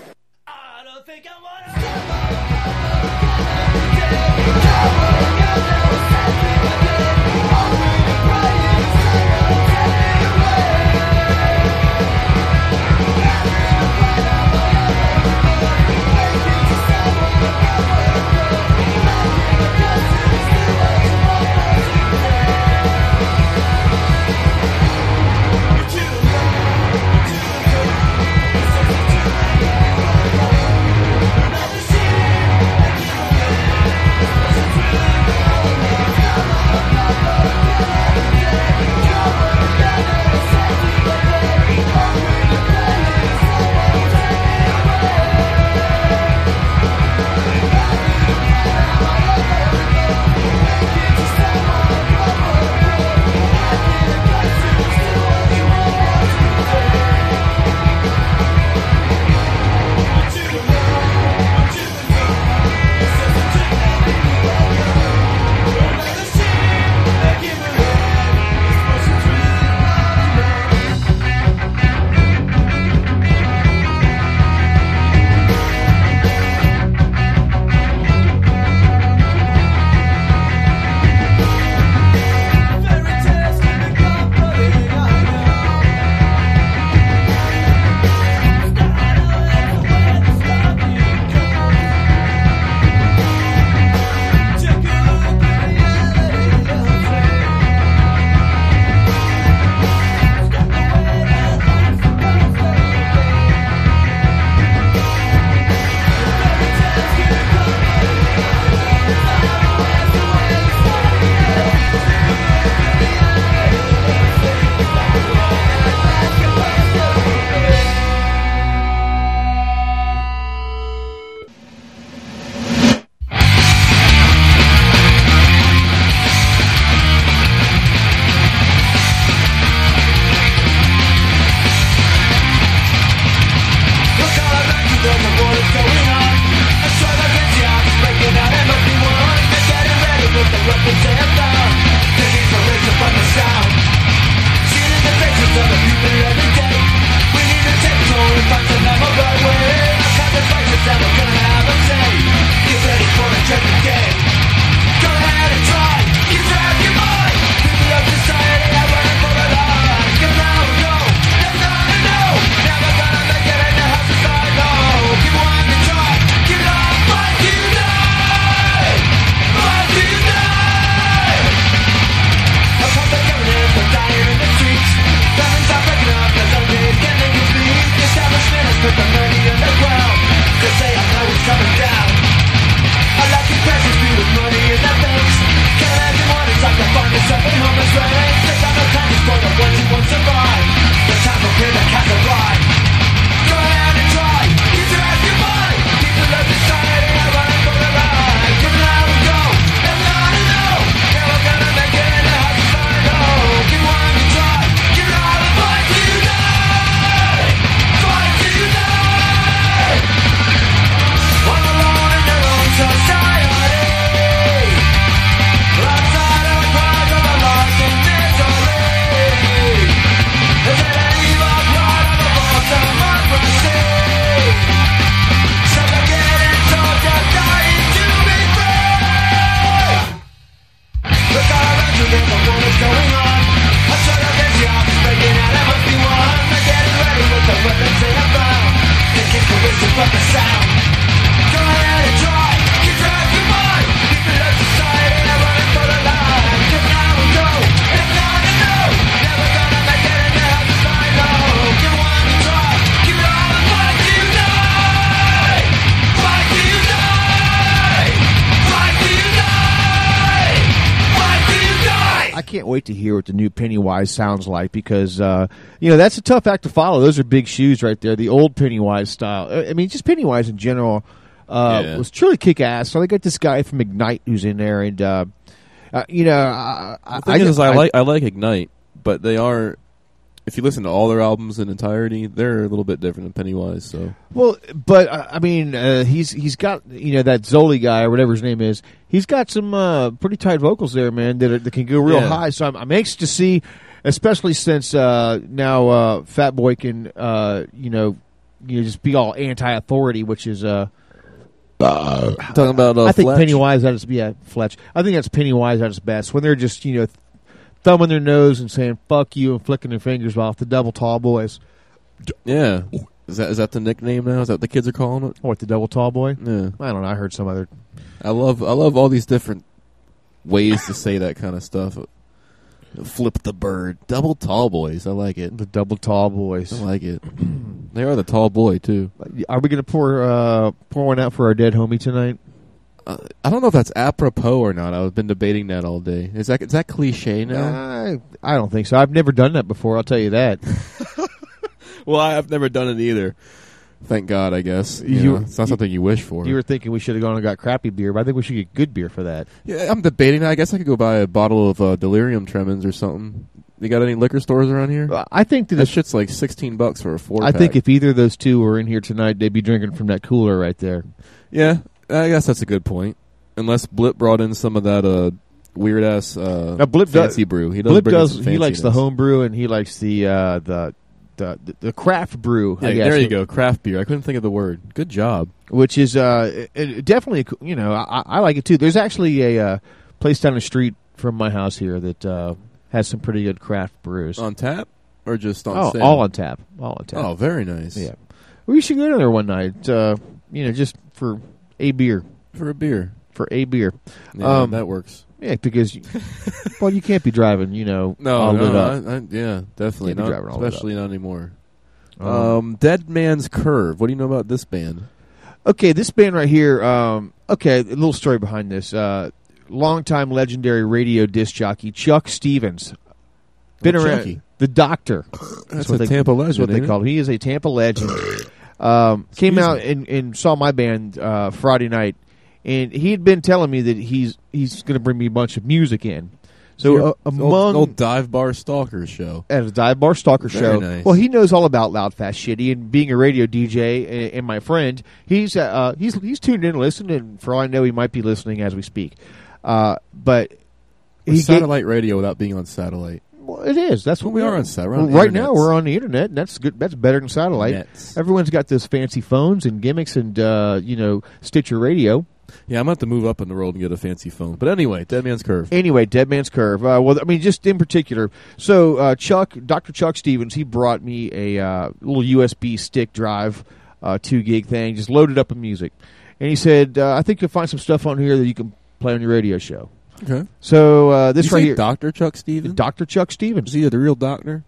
Pennywise sounds like because uh, you know that's a tough act to follow. Those are big shoes right there. The old Pennywise style. I I mean, just Pennywise in general uh, Yeah. was truly kick ass. So they got this guy from Ignite who's in there, and uh, uh, you know, I, I, thing is, I, like I like Ignite, but they are. If you listen to all their albums in entirety, they're a little bit different than Pennywise. So Well, but uh, I mean, uh, he's he's got you know that Zoli guy or whatever his name is. He's got some uh, pretty tight vocals there, man. That, are, that can go real Yeah. high. So I'm, I'm anxious to see. especially since uh, now uh, Fat Boy can uh, you know you know, just be all anti-authority, which is uh, Talking about uh, I think Fletch? Pennywise at its yeah Fletch. I think that's Pennywise at its best when they're just you know th- thumbing their nose and saying "fuck you" and flicking their fingers off the double tall boys. Yeah. Is that is that the nickname now? Is that what the kids are calling it? What the double tall boy? Yeah. I don't know. I heard some other. I love I love all these different ways to say that kind of stuff. Flip the bird, double tall boys. I like it. The double tall boys. I like it. they are the tall boy too. Are we going to pour uh, pour one out for our dead homie tonight? Uh, I don't know if that's apropos or not. I've been debating that all day. Is that is that cliche now? I, I don't think so. I've never done that before. I'll tell you that. well, I've never done it either. Thank God, I guess. You You- know, it's not something you wish for. you were thinking we should have gone and got crappy beer, but I think we should get good beer for that. yeah, I'm debating. That I guess I could go buy a bottle of uh, delirium tremens or something. You got any liquor stores around here? Uh, I think that that shit's like sixteen bucks for a four. I think if either of those two were in here tonight, they'd be drinking from that cooler right there. yeah, I guess that's a good point. Unless Blip brought in some of that uh, weird ass uh, Now, Blip does- fancy brew. He does. Blip does. He likes the home brew and he likes the uh, the, the the craft brew. I Yeah, guess, there you go, craft beer. I couldn't think of the word. Good job. Which is uh, it- it definitely you know I, I like it too. There's actually a uh, place down the street from my house here that uh, has some pretty good craft brews. On tap or just on oh, sale? all on tap. All on tap. Oh, very nice. Yeah. We should go down there one night. Uh, you know, just for a beer. For a beer. For a beer. Yeah, Um, that works. Yeah, because you- well, you can't be driving. You know, No, all no, lit no, up. I, I, yeah, definitely Can't be driving all lit Especially not anymore. Um, Um, Dead Man's Curve. What do you know about this band? Okay, this band right here. Um, okay, a little story behind this. Uh, longtime legendary radio disc jockey Chuck Stevens. Been Oh, around. Chucky. The Doctor. That's what a they, Tampa That's what they call him. He is a Tampa legend. Um, came out and, and saw my band uh, Friday night, and he had been telling me that he's he's going to bring me a bunch of music in. So Your uh, among old dive bar stalker show. at a dive bar stalker Very show. nice. Well, he knows all about loud, fast, shitty, and being a radio DJ. And, and my friend, he's uh, he's he's tuned in, and listening. And for all I know, he might be listening as we speak. Uh, but Or he gave, satellite radio without being on satellite. Well, it is. That's what We are on sat- we're on right now, we're on the internet. And that's good. That's better than satellite. Nets. Everyone's got those fancy phones and gimmicks, and uh, you know, Stitcher Radio. Yeah, I'm going to have to move up in the world and get a fancy phone. But anyway, Dead Man's Curve. Anyway, Dead Man's Curve. Uh, well, I mean, just in particular. So, uh, Chuck, Dr. Chuck Stevens, he brought me a uh, little USB stick drive, uh, two gig thing, just loaded up with music, and he said, uh, "I think you'll find some stuff on here that you can play on your radio show." Okay. So uh, this right here, Dr. Chuck Stevens? Dr. Chuck Stevens. Is he the real doctor?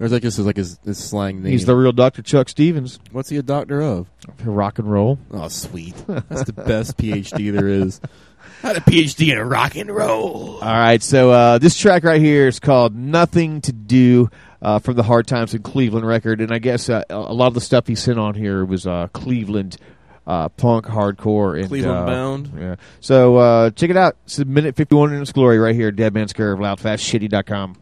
Or is that just like his, his slang name? He's the real Dr. Chuck Stevens. What's he a doctor of? Rock and roll. Oh, sweet. That's the best PhD there is. I had a PhD in rock and roll. All right, so uh, this track right here is called "Nothing to Do" uh, from the Hard Times in Cleveland record, and I guess uh, a a lot of the stuff he sent on here was uh, Cleveland uh, punk, hardcore, and Cleveland uh, bound. Yeah. So uh, check it out. A minute fifty-one in its glory right here. Dead Man's Curve, loudfastshitty.com.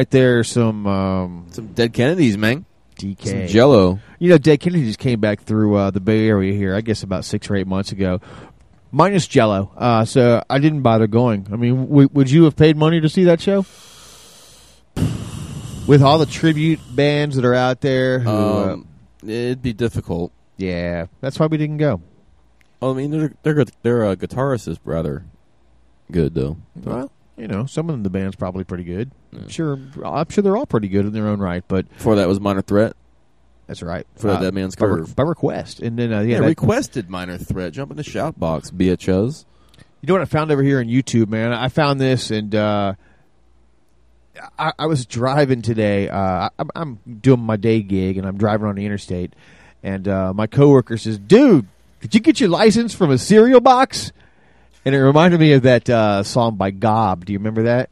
right, there, some um, Some dead Kennedys, man. DK. Some Jello. You know, Dead Kennedy just came back through uh, the Bay Area here. I guess about six or eight months ago, minus Jello. Uh, so I didn't bother going. I mean, w- would you have paid money to see that show? With all the tribute bands that are out there, who, uh, Um, it'd be difficult. yeah, that's why we didn't go. I mean, their their their uh, guitarist is rather good though. Well, you know, some of them the band's probably pretty good. I'm sure, I'm sure they're all pretty good in their own right. But Before that was Minor Threat. that's right For that Dead Man's by, re- by request, and then uh, yeah, Yeah, that- requested Minor Threat. Jump in the shout box, bitches. You know what I found over here on YouTube, man? I found this, and uh, I, I was driving today. Uh, I, I'm doing my day gig, and I'm driving on the interstate, and uh, my coworker says, "Dude, did you get your license from a cereal box?" And it reminded me of that uh, song by Gob. Do you remember that?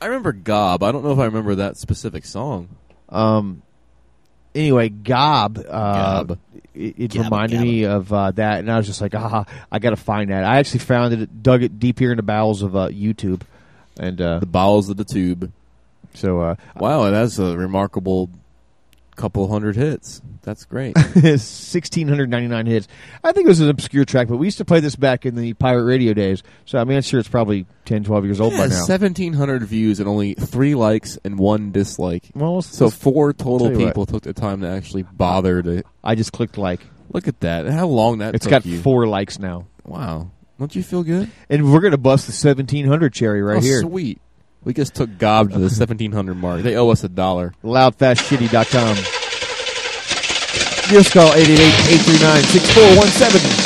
I remember Gob. I don't know if I remember that specific song. Um. Anyway, Gob. Uh, Gob. It, it reminded me of uh, that, and I was just like, "Ah, I got to find that." I actually found it, dug it deep here in the bowels of uh, YouTube, and uh, The bowels of the tube. so uh, Wow, that's a remarkable couple hundred hits. That's great. 1699 hits. I think it was an obscure track, but we used to play this back in the pirate radio days. So I mean, I'm sure it's probably 10, 12 years old by now. Seventeen hundred views and only three likes and one dislike. Well, let's- So let's- four total tell you what. people took the time to actually bother to I just clicked like. look at that. How long that It's took got you. four likes now, Wow. Don't you feel good? and we're gonna bust the 1700 cherry right oh, here. Sweet. We just took Gob to the seventeen hundred mark. They owe us a dollar. Loudfastshitty.com. A call 888-839-6417.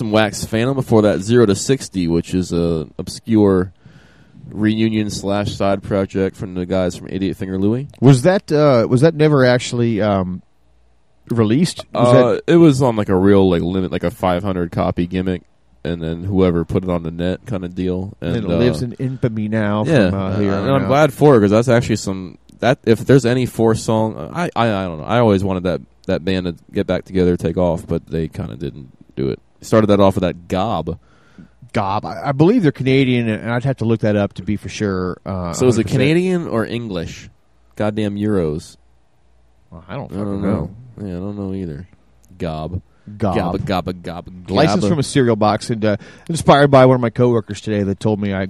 Some Wax Phantom before that Zero to Sixty, which is a obscure reunion slash side project from the guys from Idiot Finger Louie. Was that uh, was that never actually um, released? Was Uh, it was on like a real like limit, like a 500 copy gimmick, and then whoever put it on the net kind of deal. And, and it uh, lives in infamy now. yeah, from, uh, here and I'm glad for it because that's actually some that if there's any four song, I, I I don't know. I always wanted that that band to get back together, take off, but they kind of didn't do it. Started that off with that gob. Gob. I, I believe they're Canadian, and I'd have to look that up to be for sure. Uh, So is it Canadian or English? Goddamn euros. Well, I don't I don't know. Yeah, I don't know either. Gob. Gob. Gob. Gob. Gob. License from a cereal box, and uh, inspired by one of my coworkers today that told me I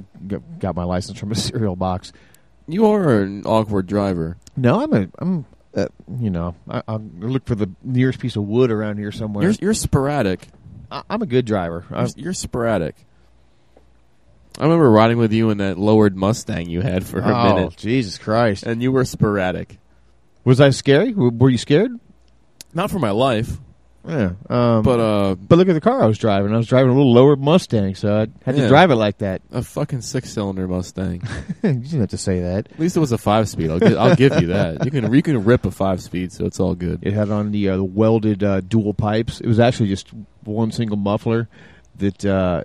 got my license from a cereal box. You are an awkward driver. No, I'm a I'm uh, you know I, I'll look for the nearest piece of wood around here somewhere. You're, you're sporadic. I, I'm a good driver. You're, you're sporadic. I remember riding with you in that lowered Mustang you had for a oh minute, Jesus Christ! and you were sporadic. Was I scary? Were you scared? Not for my life, Yeah, um, but uh, but look at the car I was driving. I was driving a little lower Mustang, so I had Yeah. to drive it like that. a fucking six-cylinder Mustang. you didn't have to say that. At least it was a five-speed. I'll, I'll give you that. You can you can rip a five-speed, so it's all good. It had on the, uh, the welded uh, dual pipes. It was actually just one single muffler that uh,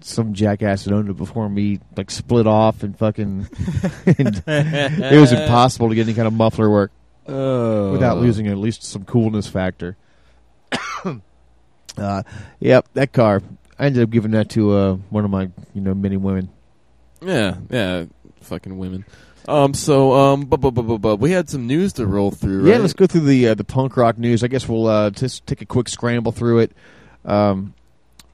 some jackass that owned it before me like split off and fucking. and it was impossible to get any kind of muffler work Oh. without losing at least some coolness factor. uh, yep, that car. I ended up giving that to uh, one of my you know many women. Yeah, yeah, fucking women. Um, so um, but, but, but, but, but we had some news to roll through. Yeah, let's go through the uh, the punk rock news. I guess we'll uh, just take a quick scramble through it. Um,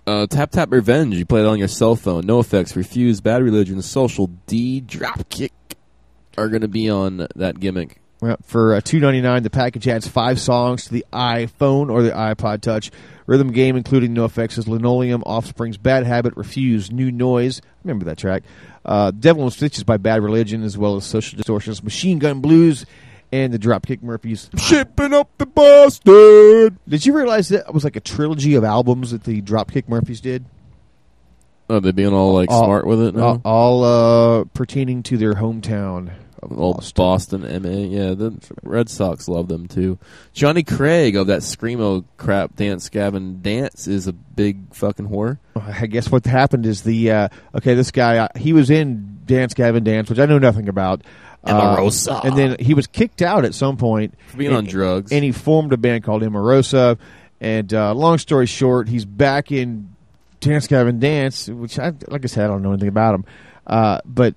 Uh, Tap Tap Revenge. You play it on your cell phone. NoFX. Refuse. Bad Religion. Social. D. Dropkick are going to be on that gimmick. Well, for uh, two ninety nine, the package adds five songs to the iPhone or the iPod Touch. Rhythm game, including NoFX's Linoleum, Offspring's Bad Habit, Refuse, New Noise. Remember that track. Uh, Devil in Stitches by Bad Religion, as well as Social Distortions, Machine Gun Blues, and the Dropkick Murphys. Shipping up the Boston. Did you realize that was like a trilogy of albums that the Dropkick Murphys did? Oh, they being all like All- smart with it now. All, all, uh, pertaining to their hometown of Old Boston. Boston. MA, yeah, the Red Sox love them too. Jonny Craig of that screamo crap dance Gavin dance is a big fucking whore. I guess what happened is the uh, okay. This guy uh, he was in Dance Gavin Dance, which I know nothing about. Uh, Emarosa. and then he was kicked out at some point For being and- on drugs. and he formed a band called Emarosa. And uh, long story short, he's back in Dance Gavin Dance, which I like I said I don't know anything about him, uh, but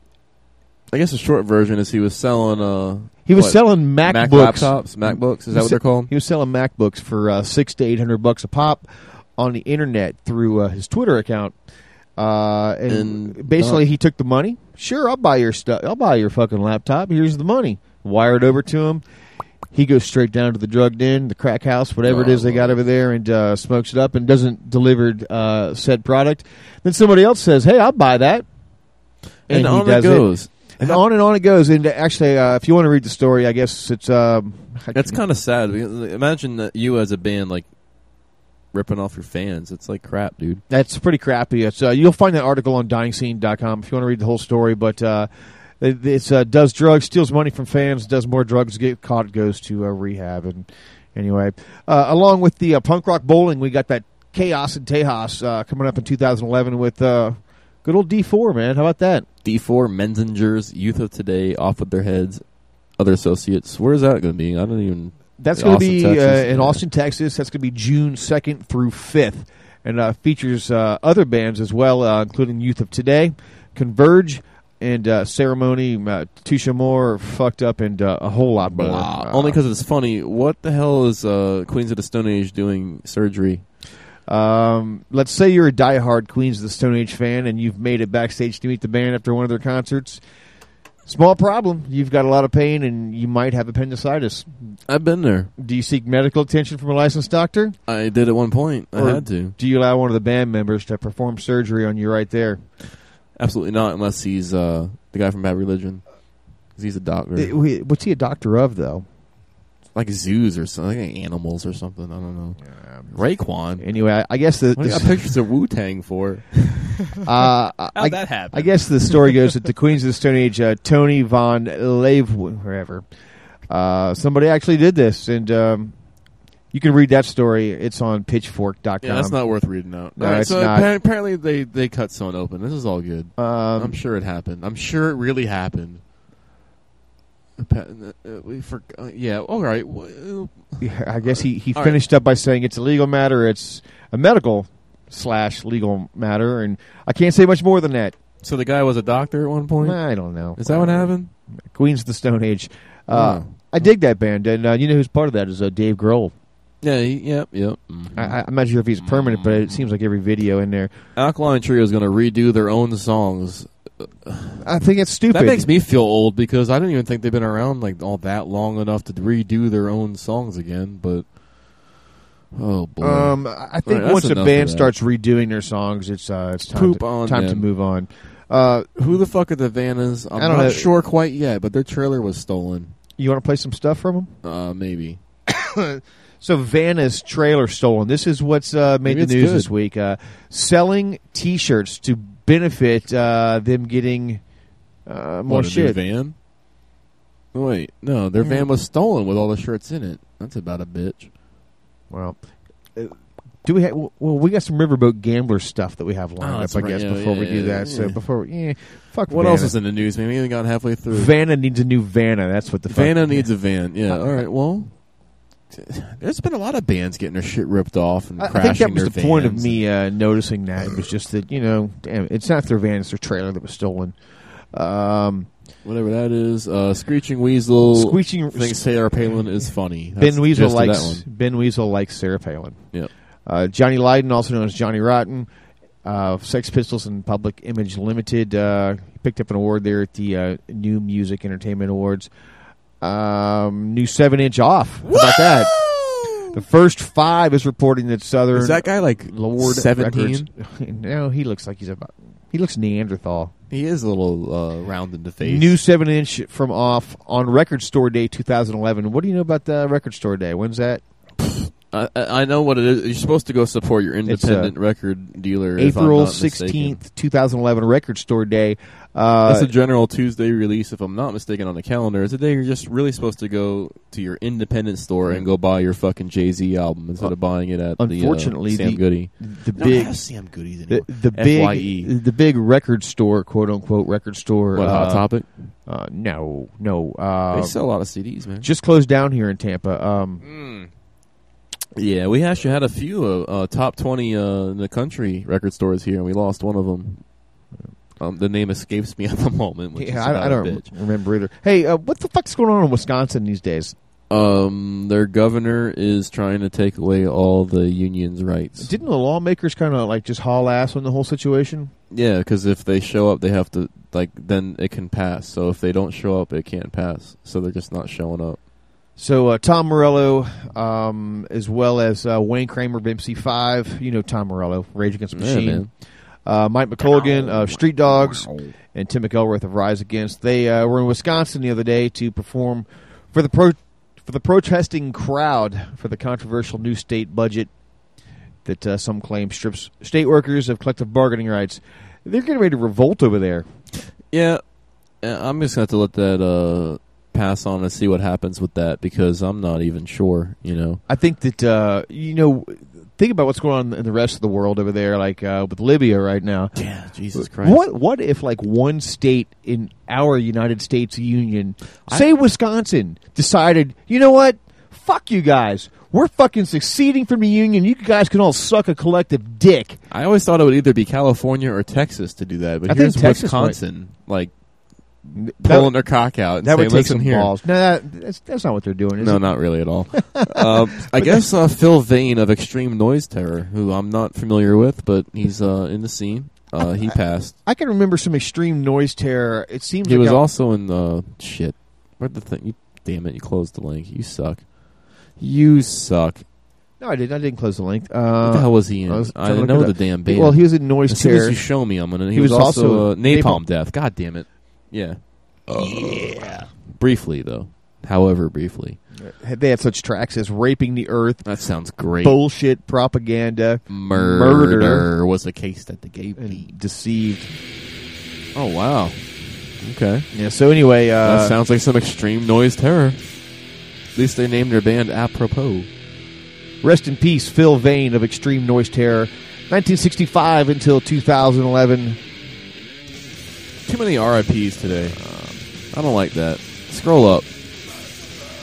I guess the short version is he was selling. Uh, he was what, selling Mac MacBooks, laptops, MacBooks. Is that what they're called? He was selling MacBooks for uh, six to eight hundred bucks a pop on the internet through uh, his Twitter account. Uh, and, And basically, he took the money. Sure, I'll buy your stuff. I'll buy your fucking laptop. Here's the money. Wire it over to him. He goes straight down to the drug den, the crack house, whatever it is they got over there, and uh, smokes it up and doesn't deliver uh, said product. Then somebody else says, "Hey, I'll buy that," And he on it does goes. And on and on it goes. And actually, uh, if you want to read the story, I guess it's um, That's kind of sad. Imagine that you as a band like ripping off your fans. It's like crap, dude. That's pretty crappy. It's uh, you'll find that article on DyingScene.com if you want to read the whole story. But uh, it- it's uh, does drugs, steals money from fans, does more drugs, get caught, goes to uh, rehab. And anyway, uh, along with the uh, punk rock bowling, we got that Chaos in Tejas uh, coming up in 2011 with uh, good old D4. Man, how about that? D4, Menzingers, Youth of Today, Off with Their Heads, other associates. Where is that going to be? I don't even. That's going to be uh, in. Austin, Texas. That's going to be June 2nd through 5th. And uh, features uh, other bands as well, uh, including Youth of Today, Converge, and uh, Ceremony, uh, Tisha Moore, Fucked Up, and uh, a whole lot more. Only because it's funny. What the hell is uh, Queens of the Stone Age doing surgery? Um, let's say you're a diehard Queens of the Stone Age fan and you've made it backstage to meet the band after one of their concerts. Small problem. You've got a lot of pain and you might have appendicitis. I've been there. Do you seek medical attention from a licensed doctor? I did at one point. I Or had to. Do you allow one of the band members to perform surgery on you right there? Absolutely not, unless he's uh, the guy from Bad Religion. he's a doctor. What's he a doctor of, though? Like zoos or something, like animals or something. I don't know. Raekwon. Anyway, I, I guess the, What do you got the pictures of Wu Tang for? uh, How'd I, that happen? I guess the story goes that the Queens of the Stone Age, uh, Tony von Lave, wherever, uh, somebody actually did this, and um, you can read that story. It's on Pitchfork.com. Yeah, that's not worth reading out. No, All right, it's so not. appa- apparently they they cut someone open. This is all good. Um, I'm sure it happened. I'm sure it really happened. Appa- uh, we for, uh, yeah, all right. Well, I guess he, he All finished up by saying it's a legal matter. It's a medical slash legal matter, and I can't say much more than that. So the guy was a doctor at one point. I don't know. Is that what happened? Queens of the Stone Age. Uh, Oh. I dig that band, and uh, you know who's part of that is uh, Dave Grohl. Yeah. He, yep. Yep. Mhm. I, I'm not sure if he's permanent, but it seems like every video in there. Alkaline Trio is going to redo their own songs. I think it's stupid. That makes me feel old because I don't even think they've been around like all that long enough to redo their own songs again. But oh boy, Um, I think right, once a band starts redoing their songs, it's uh, it's time Poop to, on time to move on. Uh, who the fuck are the Vannas? I'm not know. sure quite yet, but their trailer was stolen. you want to play some stuff from Uh, maybe. so Vanna's trailer stolen. This is what's uh, made Maybe the news good. this week. Uh, selling T-shirts to benefit uh, them getting uh, more What, a shit. van. Wait, no, their van was stolen with all the shirts in it. That's about a bitch. Well, uh, do we have? Well, we got some Riverboat Gambler stuff that we have lined Oh, up. I right. guess Yeah, before yeah, we do yeah, that. So before, we, yeah, fuck. What Vanna. else is in the news? Man, we even got halfway through. Vanna needs a new Vanna. That's what the fuck- Vanna needs a van. Yeah. All right. Well, there's been a lot of bands getting their shit ripped off and I, I crashing think that was the point of me uh, noticing that. It was just that you know, damn, it's not their van; it's their trailer that was stolen. Um, Whatever that is. Uh, Screeching Weasel. Screeching- thinks Sarah Palin is funny. That's ben Weasel likes. Ben Weasel likes Sarah Palin. Yep. Uh, Johnny Lydon, also known as Johnny Rotten, uh, Sex Pistols and Public Image Limited, uh, picked up an award there at the uh, New Music Entertainment Awards. Um, new seven inch off. How about that? The first five is reporting that Southern Is that guy like Lord 17? No, he looks like he's about He looks Neanderthal. He is a little uh, round in the face. New seven inch from off on Record Store Day 2011. What do you know about the Record Store Day? When's that? I, I I know what it is. You're supposed to go support your uh, independent record dealer. April sixteenth, two thousand eleven. Record Store Day. Uh, That's a general Tuesday release, if I'm not mistaken, on the calendar. It's a day you're just really supposed to go to your independent store and go buy your fucking Jay Z album instead of buying it at unfortunately, the uh, Sam the, Goody. the don't big Sam Goodies the, anymore. the big the big record store, quote unquote record store. What, uh, Hot Topic? Uh, no, no. Uh, They sell a lot of CDs, man. Just closed down here in Tampa. Um, Yeah, we actually had a few uh, uh, top 20 uh, in the country record stores here, and we lost one of them. Um, the name escapes me at the moment. Which yeah, I, I don't remember either. Hey, uh, what the fuck's going on in Wisconsin these days? Um, their governor is trying to take away all the union's rights. Didn't the lawmakers kind of like just haul ass on the whole situation? Yeah, because if they show up, they have to like then it can pass. So if they don't show up, it can't pass. So they're just not showing up. So uh, Tom Morello, um, as well as uh, Wayne Kramer of MC5, you know Tom Morello, Rage Against the Machine, man. uh, Mike McColgan of Street Dogs, and Tim McIlrath of Rise Against. They uh, were in Wisconsin the other day to perform for the pro for the protesting crowd for the controversial new state budget that uh, some claim strips state workers of collective bargaining rights. They're getting ready to revolt over there. Yeah, yeah, I'm just going to have to let that uh, pass on and see what happens with that because I'm not even sure. You know, I think that uh, you know, think about what's going on in the rest of the world over there, like uh, with Libya right now. Yeah, Jesus Christ. What what if like one state in our United States Union, say Wisconsin, decided, you know what, fuck you guys, we're fucking seceding from the union. You guys can all suck a collective dick. I always thought it would either be California or Texas to do that, but I here's Wisconsin, like That- pulling their cock out and that saying, would take "Listen some here." balls. No, that, that's that's not what they're doing. Is No, it? not really at all. um, I guess uh, Phil Vane of Extreme Noise Terror, who I'm not familiar with, but he's uh, in the scene. Uh, he passed. I can remember some extreme noise terror. It seems He like was I- also in the shit. Where'd the thing? You, damn it! You closed the link. You suck. You suck. No, I didn't. I didn't close the link. Uh, what the hell was he in? I I, was trying didn't know the damn band. Well, he was in Noise as soon Terror. as you show me, I'm gonna. He, He was, was also, also uh, Napalm, Napalm- Death. God damn it. Yeah. yeah. Briefly though. However, briefly. They had such tracks as "Raping the Earth," That sounds great. bullshit propaganda, Murder, was a case that they gave me. deceived. Oh wow. Okay. Yeah. So anyway, uh, that sounds like some extreme noise terror. At least they named their band apropos. rest in peace, Phil Vane of Extreme Noise Terror, 1965 until 2011. Too many RIPs today. I don't like that. Scroll up.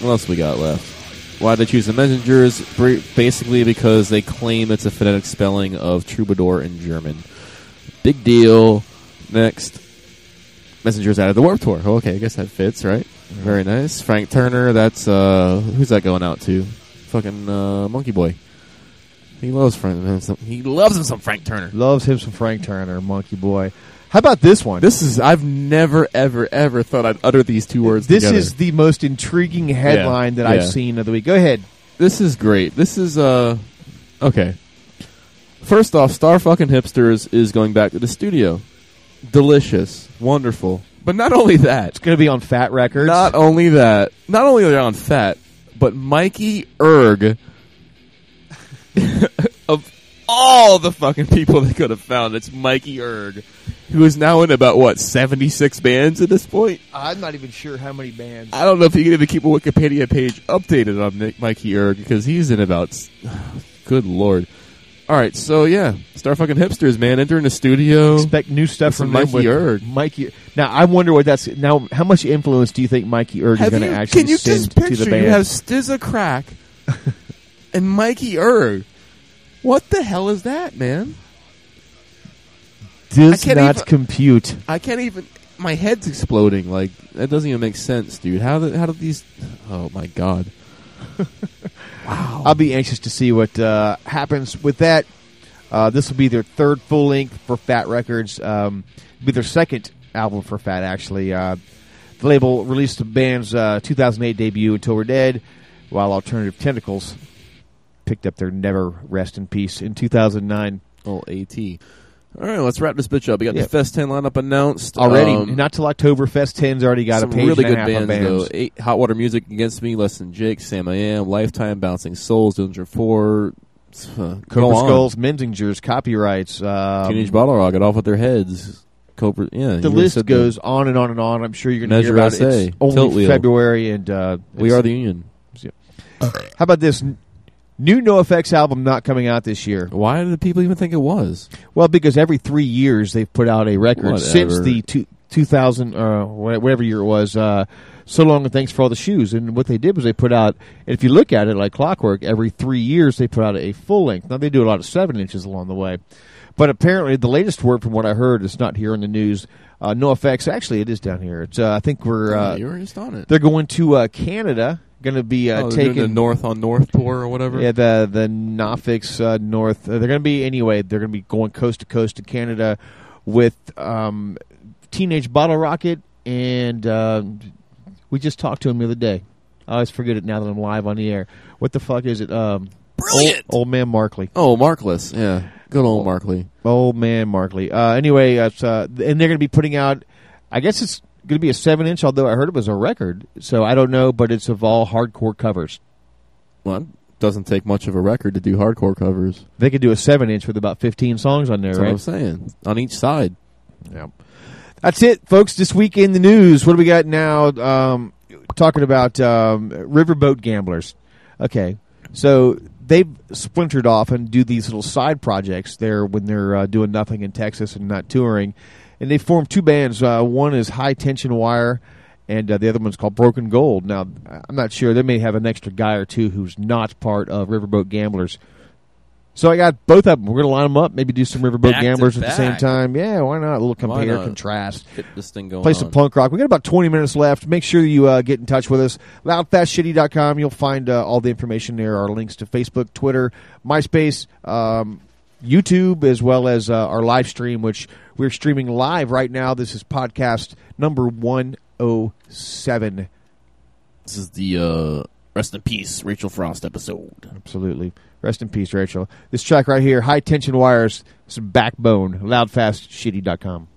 What else we got left? Why they choose the messengers? Basically because they claim it's a phonetic spelling of troubadour in German. Big deal. Next. Messengers out of the Warp Tour. Okay, I guess that fits, right? Very nice. Frank Turner, that's, uh, who's that going out to? Fucking, uh, Monkey Boy. He loves Frank, he loves him some Frank Turner. Loves him some Frank Turner, Monkey Boy. How about this one? This is, I've never, ever, ever thought I'd utter these two words This together. is the most intriguing headline that I've yeah. seen of the week. Go ahead. This is great. This is uh okay. First off, Star fucking hipsters is going back to the studio. Delicious, wonderful. But not only that, It's going to be on Fat Wreck Chords. not only that, not only are they on fat, but Mikey Erg of all the fucking people they could have found, it's Mikey Erg, who is now in about what seventy six bands at this point. I'm not even sure how many bands. I don't know if you can even keep a Wikipedia page updated on Nick, Mikey Erg because he's in about. Good lord! All right, so yeah, Star fucking hipsters, man, entering the studio. Expect new stuff from Mikey with Erg. Mikey. Now I wonder what that's. Now, how much influence do you think Mikey Erg is going to you- actually can you send just to picture the band? you have Stza Crack and Mikey Erg? What the hell is that, man? Does not even- compute. I can't even. My head's exploding. Like that doesn't even make sense, dude. How did how did these? Oh my god! wow. I'll be anxious to see what uh, happens with that. Uh, this will be their third full length for Fat Wreck Chords. Um, it'll be their second album for Fat, actually. Uh, the label released the band's uh, 2008 debut, Until We're Dead, while Alternative Tentacles picked up their Never Rest in Peace in 2009. Oh, AT. All right, let's wrap this bitch up. We got Yeah. the Fest 10 lineup announced Already, Um, not till October. Fest 10's already got a page really good bands, bands. though. Eight, Hot Water Music Against Me, Less Than Jake, Samiam, Lifetime, Bouncing Souls, Dillinger Four, uh, Cobra. Skulls, Menzingers, copyrights. Um, Teenage Bottle Rocket off with their heads. Cobra, yeah. the list goes on and on and on. I'm sure you're going to hear about it. It's only February, and uh, We are the Union. How about this new NoFX album not coming out this year? Why did people even think it was? Well, because every three years they've put out a record since the two, 2000 uh, whatever year it was. Uh, so long and thanks for all the shoes. And what they did was they put out. And if you look at it like clockwork, every three years they put out a full length. Now they do a lot of seven inches along the way, but apparently the latest word from what I heard is not here in the news. Uh, NoFX. Actually, it is down here. It's. Uh, I think we're. You're just on it. They're going to uh, Canada. Going to be uh, Oh, taking the North on North tour or whatever. yeah, the the NoFX uh, North. Uh, they're going to be anyway. They're going to be going coast to coast to Canada with um, Teenage Bottle Rocket, and uh, we just talked to him the other day. I always forget it now that I'm live on the air. What the fuck is it? Um, Brilliant! Old, old man Markley. Oh, Markless. Yeah. Good old Markley. Old man Markley. Uh, anyway, uh, uh, and they're going to be putting out. I guess it's going to be a seven inch. Although I heard it was a record, so I don't know. But it's of all hardcore covers. Well, it doesn't take much of a record to do hardcore covers. They could do a seven inch with about 15 songs on there, That's right? what I'm saying. On each side. Yeah. That's it, folks. This week in the news, what do we got now? Um, talking about um, riverboat gamblers. Okay, so they've splintered off and do these little side projects there when they're uh, doing nothing in Texas and not touring, and they formed two bands. Uh, one is High Tension Wire, and uh, the other one's called Broken Gold. Now, I'm not sure they may have an extra guy or two who's not part of Riverboat Gamblers. So I got both of them. We're going to line them up, maybe do some Riverboat Back Gamblers at the same time. Yeah, why not? A little compare, contrast. Get this thing going Play on. some punk rock. We got about 20 minutes left. Make sure you uh, get in touch with us. Loudfastshitty.com. You'll find uh, all the information there. Our links to Facebook, Twitter, MySpace, um, YouTube, as well as uh, our live stream, which we're streaming live right now. This is podcast number 107. This is the uh, Rest in Peace Rachel Frost episode. Absolutely. Rest in peace, Rachel. This track right here, High Tension Wires, some backbone. Loudfastshitty.com.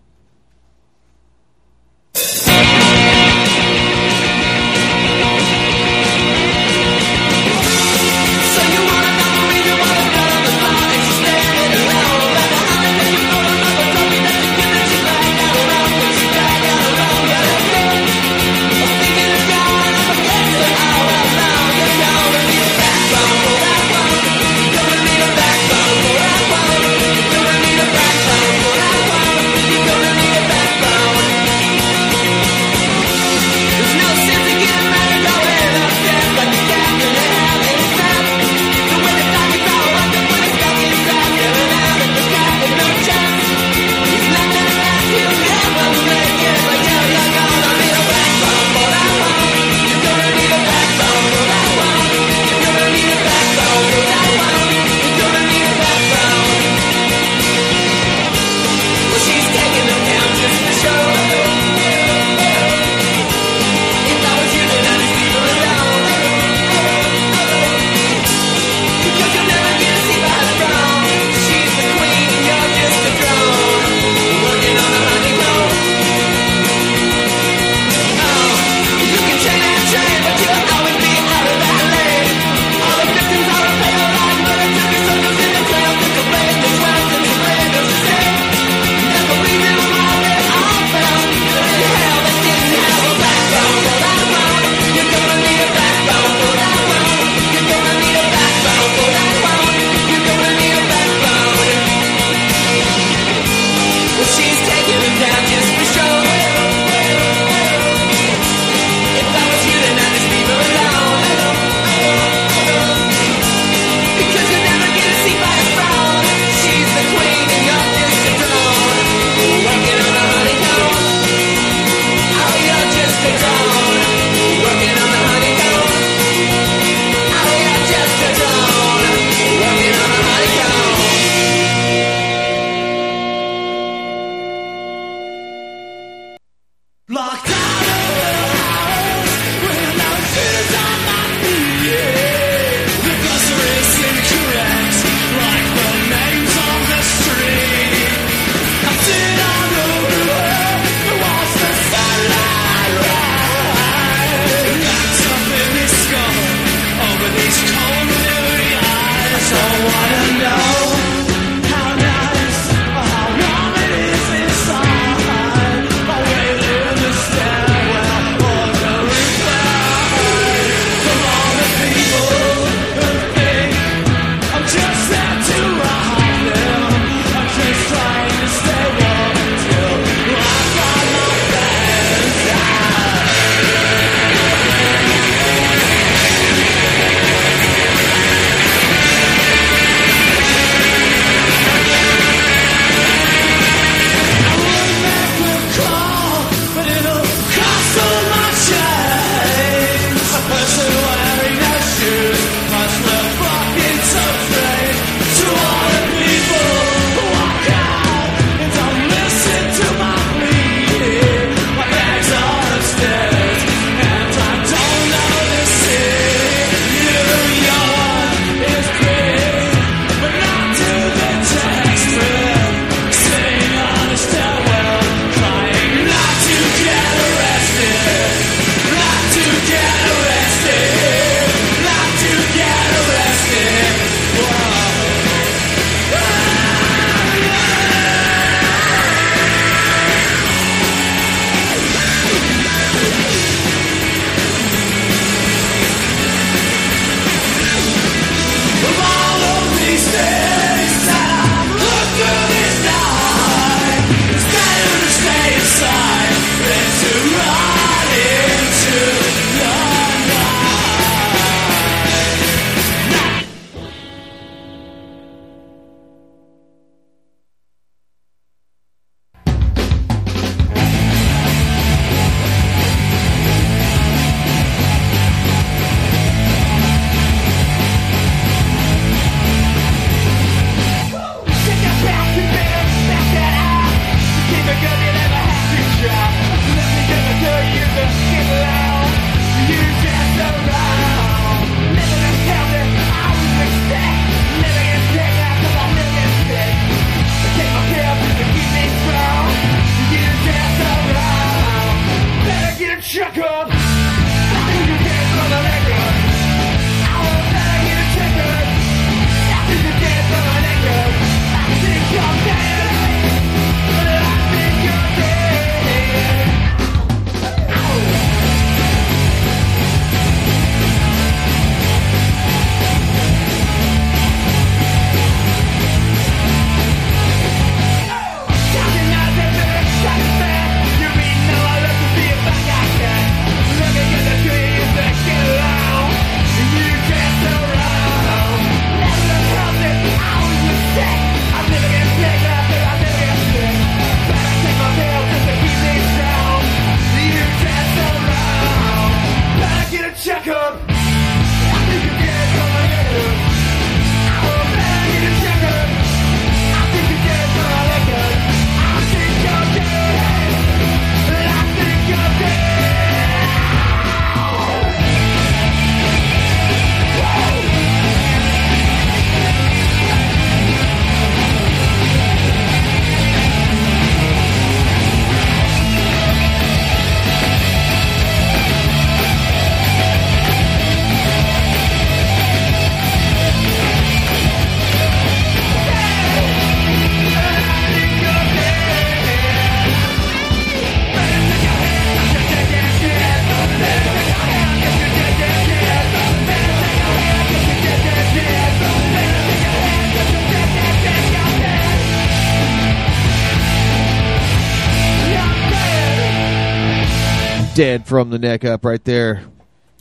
dead from the neck up right there.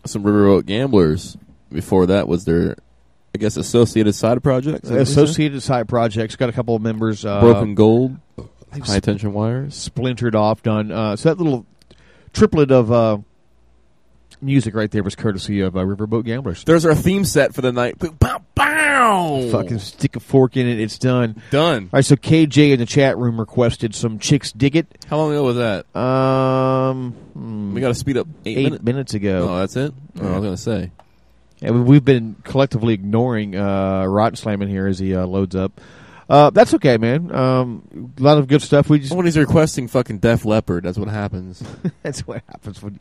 Some Riverboat Gamblers. Before that was their, I guess, associated side project. Associated Side Projects got a couple of members. Uh, Broken Gold, they've High Tension Wires. splintered off, done. Uh, so that little triplet of uh, music right there was courtesy of uh, Riverboat Gamblers. There's our theme set for the night. Bow, Fucking stick a fork in it. It's done. Done. All right, so KJ in the chat room requested some Chicks Dig It. How long ago was that? Um, hmm, We got to speed up eight, eight minutes. minutes ago. Oh, that's it. Oh, I was gonna say. And we- we've been collectively ignoring uh, Rotten Slam in here as he uh, loads up. Uh, that's okay, man. Um, a lot of good stuff. We just When he's requesting fucking Def Leppard, that's what happens. that's what happens when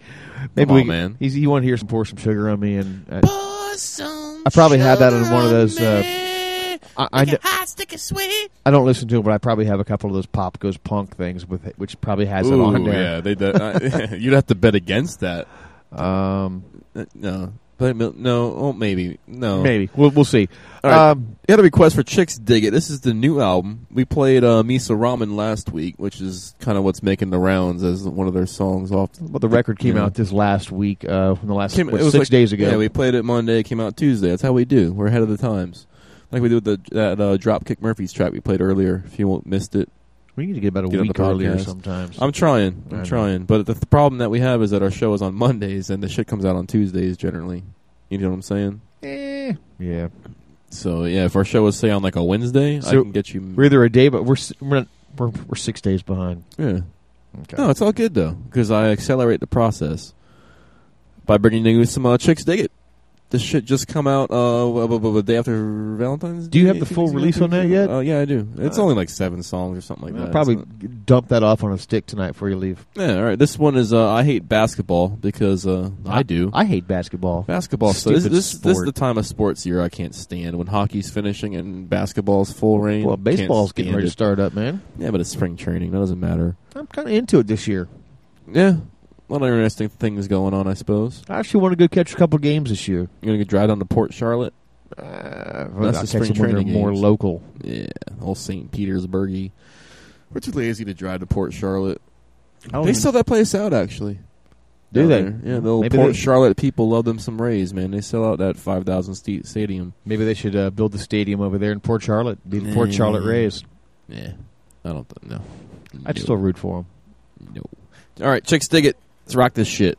maybe Come on, we, man. He's, you want to hear some pour some sugar on me, and uh, I probably had that in one of those. Uh, I, I, kn- I don't listen to it, but I probably have a couple of those pop goes punk things with it, which probably has it on there. yeah, they. do- I- you'd have to bet against that. Um, Uh, No, but no, oh, maybe no. maybe we'll we'll see. All right. Um, you had a request for Chicks Dig It. This is the new album. We played uh, Misa Ramen last week, which is kind of what's making the rounds as one of their songs off. well, the record came Yeah. out this last week, uh, from the last Came- what, it was six like- days ago. Yeah, we played it Monday. It came out Tuesday. That's how we do. We're ahead of the times. Like we did with the, that uh, Dropkick Murphys track we played earlier. If you missed it, we need to get about a Get week earlier sometimes. I'm trying. I I'm trying. But the, the problem that we have is that our show is on Mondays and the shit comes out on Tuesdays generally. You know what I'm saying? Eh, yeah, So yeah, if our show was say on like a Wednesday, I So, can get you. we're either a day, but we're we're not, we're, we're six days behind. yeah. Okay. No, it's all good though because I accelerate the process by bringing you some uh, chicks dig it. This shit just come out uh the day after Valentine's. Do you have the full release on that yet? Uh, yeah, I do. It's Uh, only like seven songs or something like I'll that. probably dump that off on a stick tonight before you leave. yeah. All right. This one is uh, I hate basketball because uh, I do. I hate basketball. Basketball. So this, this, this is the time of sports year I can't stand when hockey's finishing and basketball's full reign. Well, baseball's getting ready to start up, man. Yeah, but it's spring training. That doesn't matter. I'm kind of into it this year. Yeah, a lot of interesting things going on. I suppose. I actually want to go catch a couple games this year. You're gonna go drive down to Port Charlotte. Uh, That's I'll the catch spring them when they're training more local. Yeah, old St. Petersburgy. We're too lazy to drive to Port Charlotte. They sell that place out actually. Do they? there. Yeah, the old Maybe Port they- Charlotte people love them some Rays, man. They sell out that five thousand seat stadium. Maybe they should uh, build the stadium over there in Port Charlotte. Be the Port Charlotte Mm. Rays. Yeah, I don't th- know. I'd No. still root for them. No. All right, chicks, dig it. Let's rock this shit.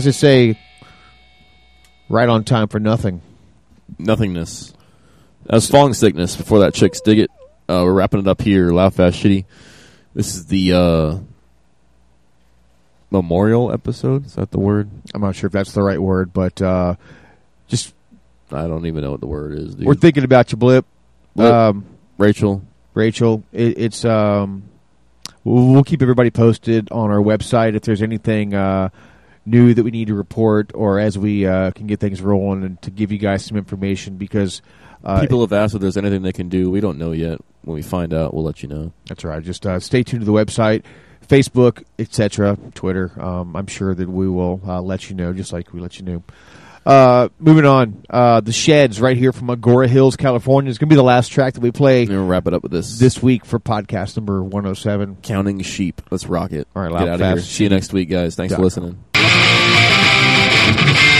As they say, right on time for nothing. Nothingness. That was Falling Sickness before that Chicks Dig It. Uh, we're wrapping it up here. Loud, Fast, Shitty. This is the uh, memorial episode. Is that the word? I'm not sure if that's the right word, but uh, just I don't even know what the word is. Dude. we're thinking about you, Blip. Blip. Um, Rachel. Rachel, it, it's um, we'll, we'll keep everybody posted on our website if there's anything uh, new that we need to report, or as we uh, can get things rolling, and to give you guys some information because uh, People have asked if there's anything they can do. We don't know yet. When we find out, we'll let you know. That's right. Just uh, stay tuned to the website, Facebook, etc., Twitter. Um, I'm sure that we will uh, let you know, just like we let you know. Uh, moving on, uh, the Sheds right here from Agoura Hills, California is going to be the last track that we play. We'll wrap it up with this this week for podcast number 107. Counting sheep. Let's rock it. All right, Get loud, out of here. See you next week, guys. Thanks for listening you